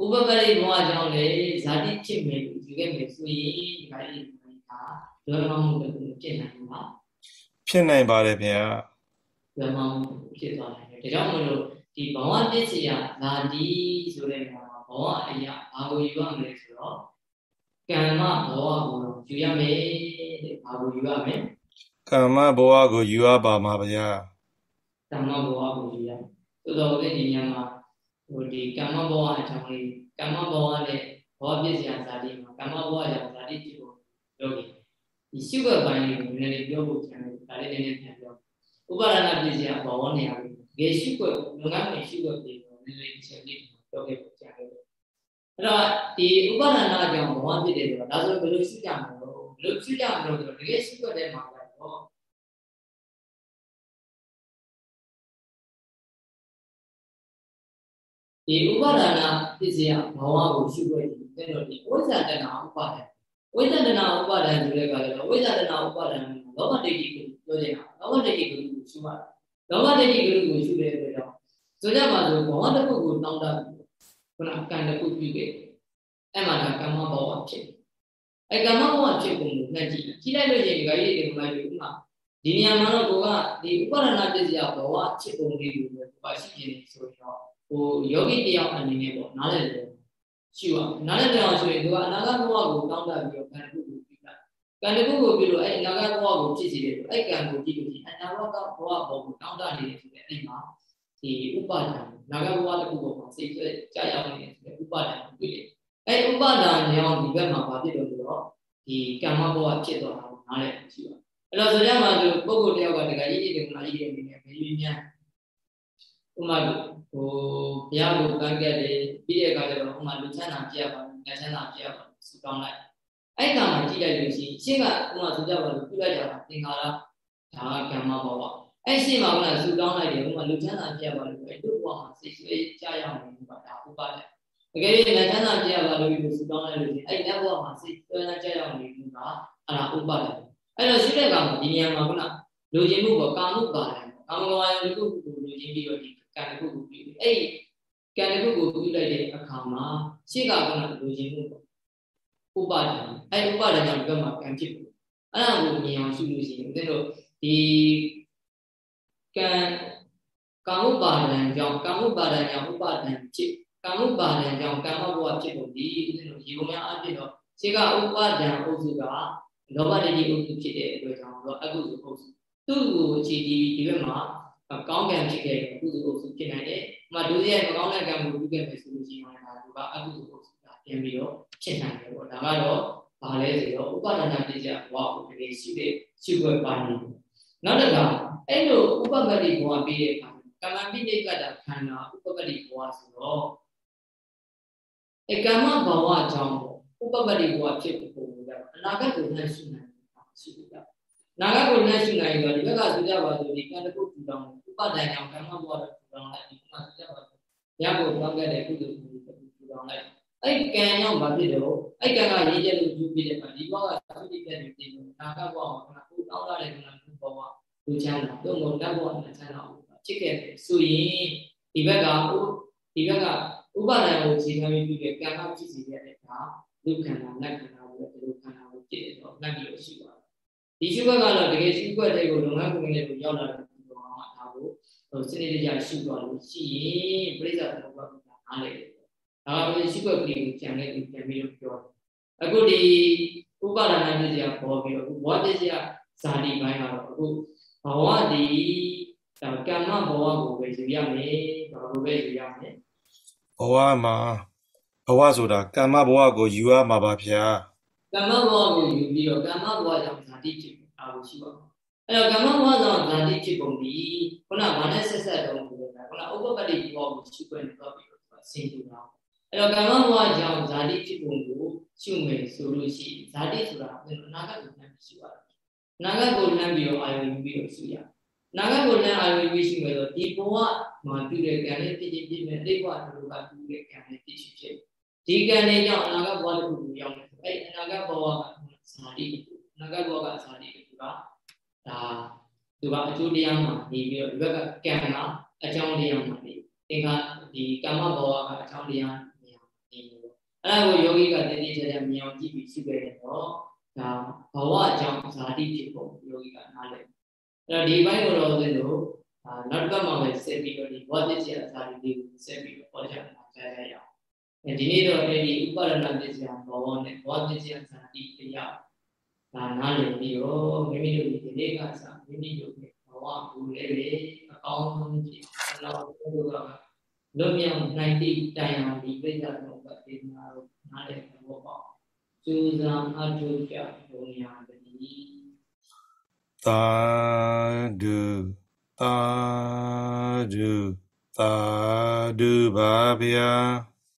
ဥပပရိဘဝကြောင့်လေဇာတိဖြစ်မယ်လို့ယူခဲ့မယ်ဆိုရင်ဒီကနေ့ ဒါဒေါရမမှုကိုဖြစ်နိုင်မှာဖြစ်နိုင်ပါတယ်ဗျာဓမ္မဖြစ်သွားတယ်ဒါကြောင့်မလို့ဒီဘဝပစ္စယလာတိဆိုတဲ့နေရာမှာဘဝအရာဘာကိုယူရမလဲဆိုတော့ကမ္မဘဝကိုယူရမယ်တဲ့ဘာကိုယူရမလဲကမ္မဘဝကိုယူရပါမှာဗျာကမ္မဘဝကိုယူရမယ်သို့တော်လည်းဒီနေရာမှာဟိုဒီကမ္မဘဝအကြောင်းလေးကမ္မဘဝနဲ့ဘဝပစ္စယဇာတိမှာကမ္မဘဝကြောင့်ဇာတိဖြစ်ဖို့ ပြောပြီးဒီရှုပ်ကပိုင်းကိုနည်းနည်းပြောဖို့ချင်တယ်ဒါလေးနည်းနည်းပြန်ပြောဥပါဒနာပစ္စယဘဝနေရာကိုဂေရှုွက်လုပ်ငန်းဝင်ရှုွက်ပြီးတော့နည်းနည်းတစ်ချက်လေးပြောခဲ့ပုံကြတယ်အဲ့တော့ဒီဥပါဒနာကြောင့်ဘဝဖြစ်တယ်ဆိုတာဒါဆိုဘယ်လိုရှုကြမလို့ဘယ်လိုရှုကြမလို့ဆိုတော့တကယ်ရှုွက်တဲ့မှာတော့ဒီဥပါဒနာပစ္စယဘဝကိုရှုွက်ပြီးတဲ့တော့ဒီဝိဇ္ဇာတနာဥပါဒနာ ဝိဇ္ဇာတနာဥပါဒနာဆိုတဲ့အခါကျတော့ဝိဇ္ဇာတနာဥပါဒနာလောဘဒိဋ္ဌိကိုပြောနေတာလောဘဒိဋ္ဌိကိုရှုရတာလောဘဒိဋ္ဌိကလေးကိုရှုတဲ့အတွက်ကြောင့်ဆိုကြပါစို့ဘဝတစ်ခုကိုတောင်းတခုနကံတစ်ခုပြုခဲ့အဲ့မှာဒါကမ္မဘဝဖြစ်အဲ့ကမ္မဘဝဖြစ်ပုံကိုနှက်ကြည့်ကြည့်လိုက်လို့ရှိရင်ဒီကကြီးဒီမှာဒီဥမာဒီနေရာမှာတော့ကိုကဒီဥပါဒနာပစ္စယဘဝဖြစ်ပုံလေးကိုပဲပါရှိနေဆိုတော့ဟိုယောဂီတယောက်အနေနဲ့ပေါ့နားလည်တယ် ရှိပါနားလည်တယ်အောင်ဆိုရင်သူကအနာဂတ်ဘဝကိုတောင်းတပြီးတော့ကံတစ်ခုကိုပြုတာကံတစ်ခုကိုပြုလို့အဲ့အနာဂတ်ဘဝကိုဖြစ်စီတယ်အဲ့ကံကိုကြည့်လို့ရှိရင်အနာဂတ်ဘဝပေါ်ကိုတောင်းတနေတယ်ဆိုတဲ့အဲ့မှာဒီဥပါဒံနာဂတ်ဘဝတစ်ခုပေါ်မှာစိတ်ကြကြာရောက်နေတယ်ဆိုတဲ့ဥပါဒံကိုတွေ့တယ်အဲ့ဥပါဒံကြောင့်ဒီဘက်မှာဘာဖြစ်လို့ဆိုတော့ဒီကမ္မဘဝဖြစ်သွားတာကိုနားလည်ရှိပါအဲ့တော့ဆိုကြမှာဆိုပုဂ္ဂိုလ်တယောက်ကတကယ်ကြီးဒီကနာကြီးရဲ့အနေနဲ့မင်းများဥမာ ဟိုဘုရားကိုကံကက်တယ်ပြီးတဲ့အခါကျတော့ဥမာလူချမ်းသာပြရပါဘူးညချမ်းသာပြရပါဘူးစူတောင်းလိုက်အဲ့ကံမှာကြည့်လိုက်လို့ရှိရင်ရှင်းကဥမာဆိုကြပါလို့ပြလိုက်ကြတာသင်္ခါရဒါကကမ္မဘဝအဲ့ရှင်းမှာကစူတောင်းလိုက်တယ်ဥမာလူချမ်းသာပြရပါလို့အဲ့တို့ဘဝမှာစိတ်ဆွေးကြရအောင်လို့ပါဒါဥပါဒ်တကယ်လို့ညချမ်းသာပြရပါလို့စူတောင်းလိုက်လို့ရှိရင်အဲ့လက်ဘဝမှာစိတ်ဆွေးကြရအောင်လို့ပါအဲ့ဒါဥပါဒ်အဲ့တော့ရှိတဲ့ကောင်ဒီနေရာမှာခုနလူချင်းမှုပေါ့ကာမှုပါတယ်ကာမဂဝါယလူခုကိုလူချင်းပြီးတော့ဒီ ကံတစ်ခုကိုပြီးအဲ့ဒီကံတစ်ခုကိုပြုလိုက်တဲ့အခါမှာရှေ့ကကလူချင်းမှုပေါ့ဥပါဒံအဲ့ဥပါဒံကြောင့်ဒီဘက်မှာကံဖြစ်ဘူးအဲ့ဒါကိုမြင်အောင်ရှုလို့ရှိရင်ဦးဇင်းတို့ဒီကံကာမုပါဒံကြောင့်ကာမုပါဒံကြောင့်ဥပါဒံဖြစ်ကာမုပါဒံကြောင့်ကာမဘဝဖြစ်ဖို့ဒီဦးဇင်းတို့ရေပုံများအဖြစ်တော့ရှေ့ကဥပါဒံအုပ်စုကလောဘတတိအုပ်စုဖြစ်တဲ့အတွက်ကြောင့်တော့အကုသိုလ်အုပ်စုသူ့ကိုအခြေတည်ဒီဘက်မှာ ကောင်းကံဖြစ်ခဲ့ကုသိုလ်အုပ်စုဖြစ်နိုင်တယ်။ဥပမာဒုစရိုက်မကောင်းတဲ့ကံကိုပြုခဲ့မယ်ဆိုလို့ရှိရင်ဒါကအကုသိုလ်အုပ်စုကပြန်ပြီးတော့ဖြစ်နိုင်တယ်ပေါ့။ဒါကတော့ဘာလဲဆိုတော့ဥပါဒနာတိကျဘဝကိုတကယ်ရှိတဲ့ရှိွက်ပိုင်း။နောက်တစ်ခါအဲ့လိုဥပပတ္တိဘဝပြီးတဲ့အခါကမ္မပိဋိကတခန္ဓာဥပပတ္တိဘဝဆိုတော့အကမ္မဘဝကြောင့်ဥပပတ္တိဘဝဖြစ်ဖို့ပုံလို့အနာဂတ်ကိုနှံ့ရှိနိုင်တာရှိတယ်။နာဂတ်ကိုနှံ့ရှိနိုင်တော့ဒီဘက်ကဆိုကြပါစို့ဒီကံတစ်ခုထူထောင် ဥပဒဏ်ကြောင့်ကံမဘဝတော့ထူထောင်လိုက်ဒီမှာဆိုကြပါစို့ရဖို့တောင်းခဲ့တဲ့ကုသိုလ်ကိုထူထောင်လိုက်အဲ့ကံကြောင့်ဘာဖြစ်တော့အဲ့ကံကရေးချက်လို့ယူပြီးတဲ့အခါဒီဘဝကသုတိပြည့်နေတယ်နာဂတ်ဘဝမှာခဏကိုတောင်းလာတဲ့ကံကဘဝလူချမ်းသာတော့မဟုတ်နတ်ဘဝနဲ့ချမ်းသာဘူးဖြစ်ခဲ့တယ်ဆိုရင်ဒီဘက်ကဒီဘက်ကဥပါဒဏ်ကိုခြေခံပြီးပြီးကံကဖြစ်စီခဲ့တဲ့အခါလူခန္ဓာနတ်ခန္ဓာကိုဒီလိုခန္ဓာကိုဖြစ်တယ်တော့နတ်ပြီးလို့ရှိပါတယ်ဒီရှုဘက်ကတော့တကယ်ရှုဘက်တွေကိုလုပ်ငန်းကိုလည်းရောက်လာတဲ့ပုံ မှာဒါကိုစနစ်တကျရှုသွားလို့ရှိရင်ပြိဿသမုပ္ပါဒ်ကနားလေတယ်ဒါကလည်းရှုွက်ကလေးကိုကြံခဲ့ပြီးပြန်ပြီးတော့ပြောတယ်အခုဒီဥပါဒနာပစ္စယပေါ်ပြီးတော့ဘောပစ္စယဇာတိပိုင်းကတော့အခုဘဝဒီဒါကမ္မဘဝကိုပဲယူရမယ်ဘာလို့ပဲယူရမယ်ဘဝမှာဘဝဆိုတာကမ္မဘဝကိုယူရမှာပါဗျာကမ္မဘဝကိုယူပြီးတော့ကမ္မဘဝကြောင့်ဇာတိဖြစ်ပုံအားကိုရှိပါမယ် အဲ့တော့ကမ္မဘဝကြောင့်ဇာတိဖြစ်ပုံဒီခုနဘာနဲ့ဆက်ဆက်တော့ပြောတာခုနဥပပတ္တိဘောကိုရှိခွင့်တော့ပြီးတော့ဆင်တူတာအဲ့တော့ကမ္မဘဝကြောင့်ဇာတိဖြစ်ပုံကိုရှုမယ်ဆိုလို့ရှိရင်ဇာတိဆိုတာအနာဂတ်ကိုလမ်းပြီးရှုရတယ်အနာဂတ်ကိုလမ်းပြီးတော့အာရုံယူပြီးတော့ရှုရတယ်အနာဂတ်ကိုလမ်းအာရုံယူပြီးရှုမယ်ဆိုဒီဘဝမှာပြုတဲ့ကံလေးပြည့်ပြည့်ပြည့်မဲ့အိဘဝတို့ကပြုတဲ့ကံလေးပြည့်ဖြစ်ဖြစ်ဒီကံလေးကြောင့်အနာဂတ်ဘဝတစ်ခုကိုရောက်တယ်အဲ့အနာဂတ်ဘဝကဇာတိအနာဂတ်ဘဝကဇာတိက ဒါသူကအကျိုးတရားမှာနေပြီးတော့ဒီဘက်ကကံကအကြောင်းတရားမှာနေသင်္ခါဒီကာမဘဝကအကြောင်းတရားနေနေလို့အဲ့ဒါကိုယောဂီကတည်တည်ချာချာမြင်အောင်ကြည့်ပြီးရှိခဲ့တယ်တော့ဒါဘဝအကြောင်းဇာတိဖြစ်ပုံယောဂီကနားလည်အဲ့တော့ဒီဘိုင်းကိုတော့ဦးဇင်းတို့အာနောက်တစ်ပတ်မှပဲဆက်ပြီးတော့ဒီဘောဓိကျဇာတိလေးကိုဆက်ပြီးတော့ပေါ်ချမှာကြားရရအောင်အဲဒီနေ့တော့အဲဒီဥပါဒနာပစ္စယဘဝနဲ့ဘောဓိကျဇာတိတရား ဒါနားလည်ပြီးတော့မိမိတို့ဒီနေ့ကစမိမိတို့ရဲ့ဘဝကိုလည်းပဲအကောင်းဆုံးဖြစ်အောင်ဘုရားတို့ကလွတ်မြောက်နိုင်သည့်တိုင်အောင်ဒီပြိဿတော်ကဒေသနာတို့နားလည်ဘောပေါ့စူဇံအထုပြဘုံညာတည်းသာဓုသာဓုသာဓုပါဗျာ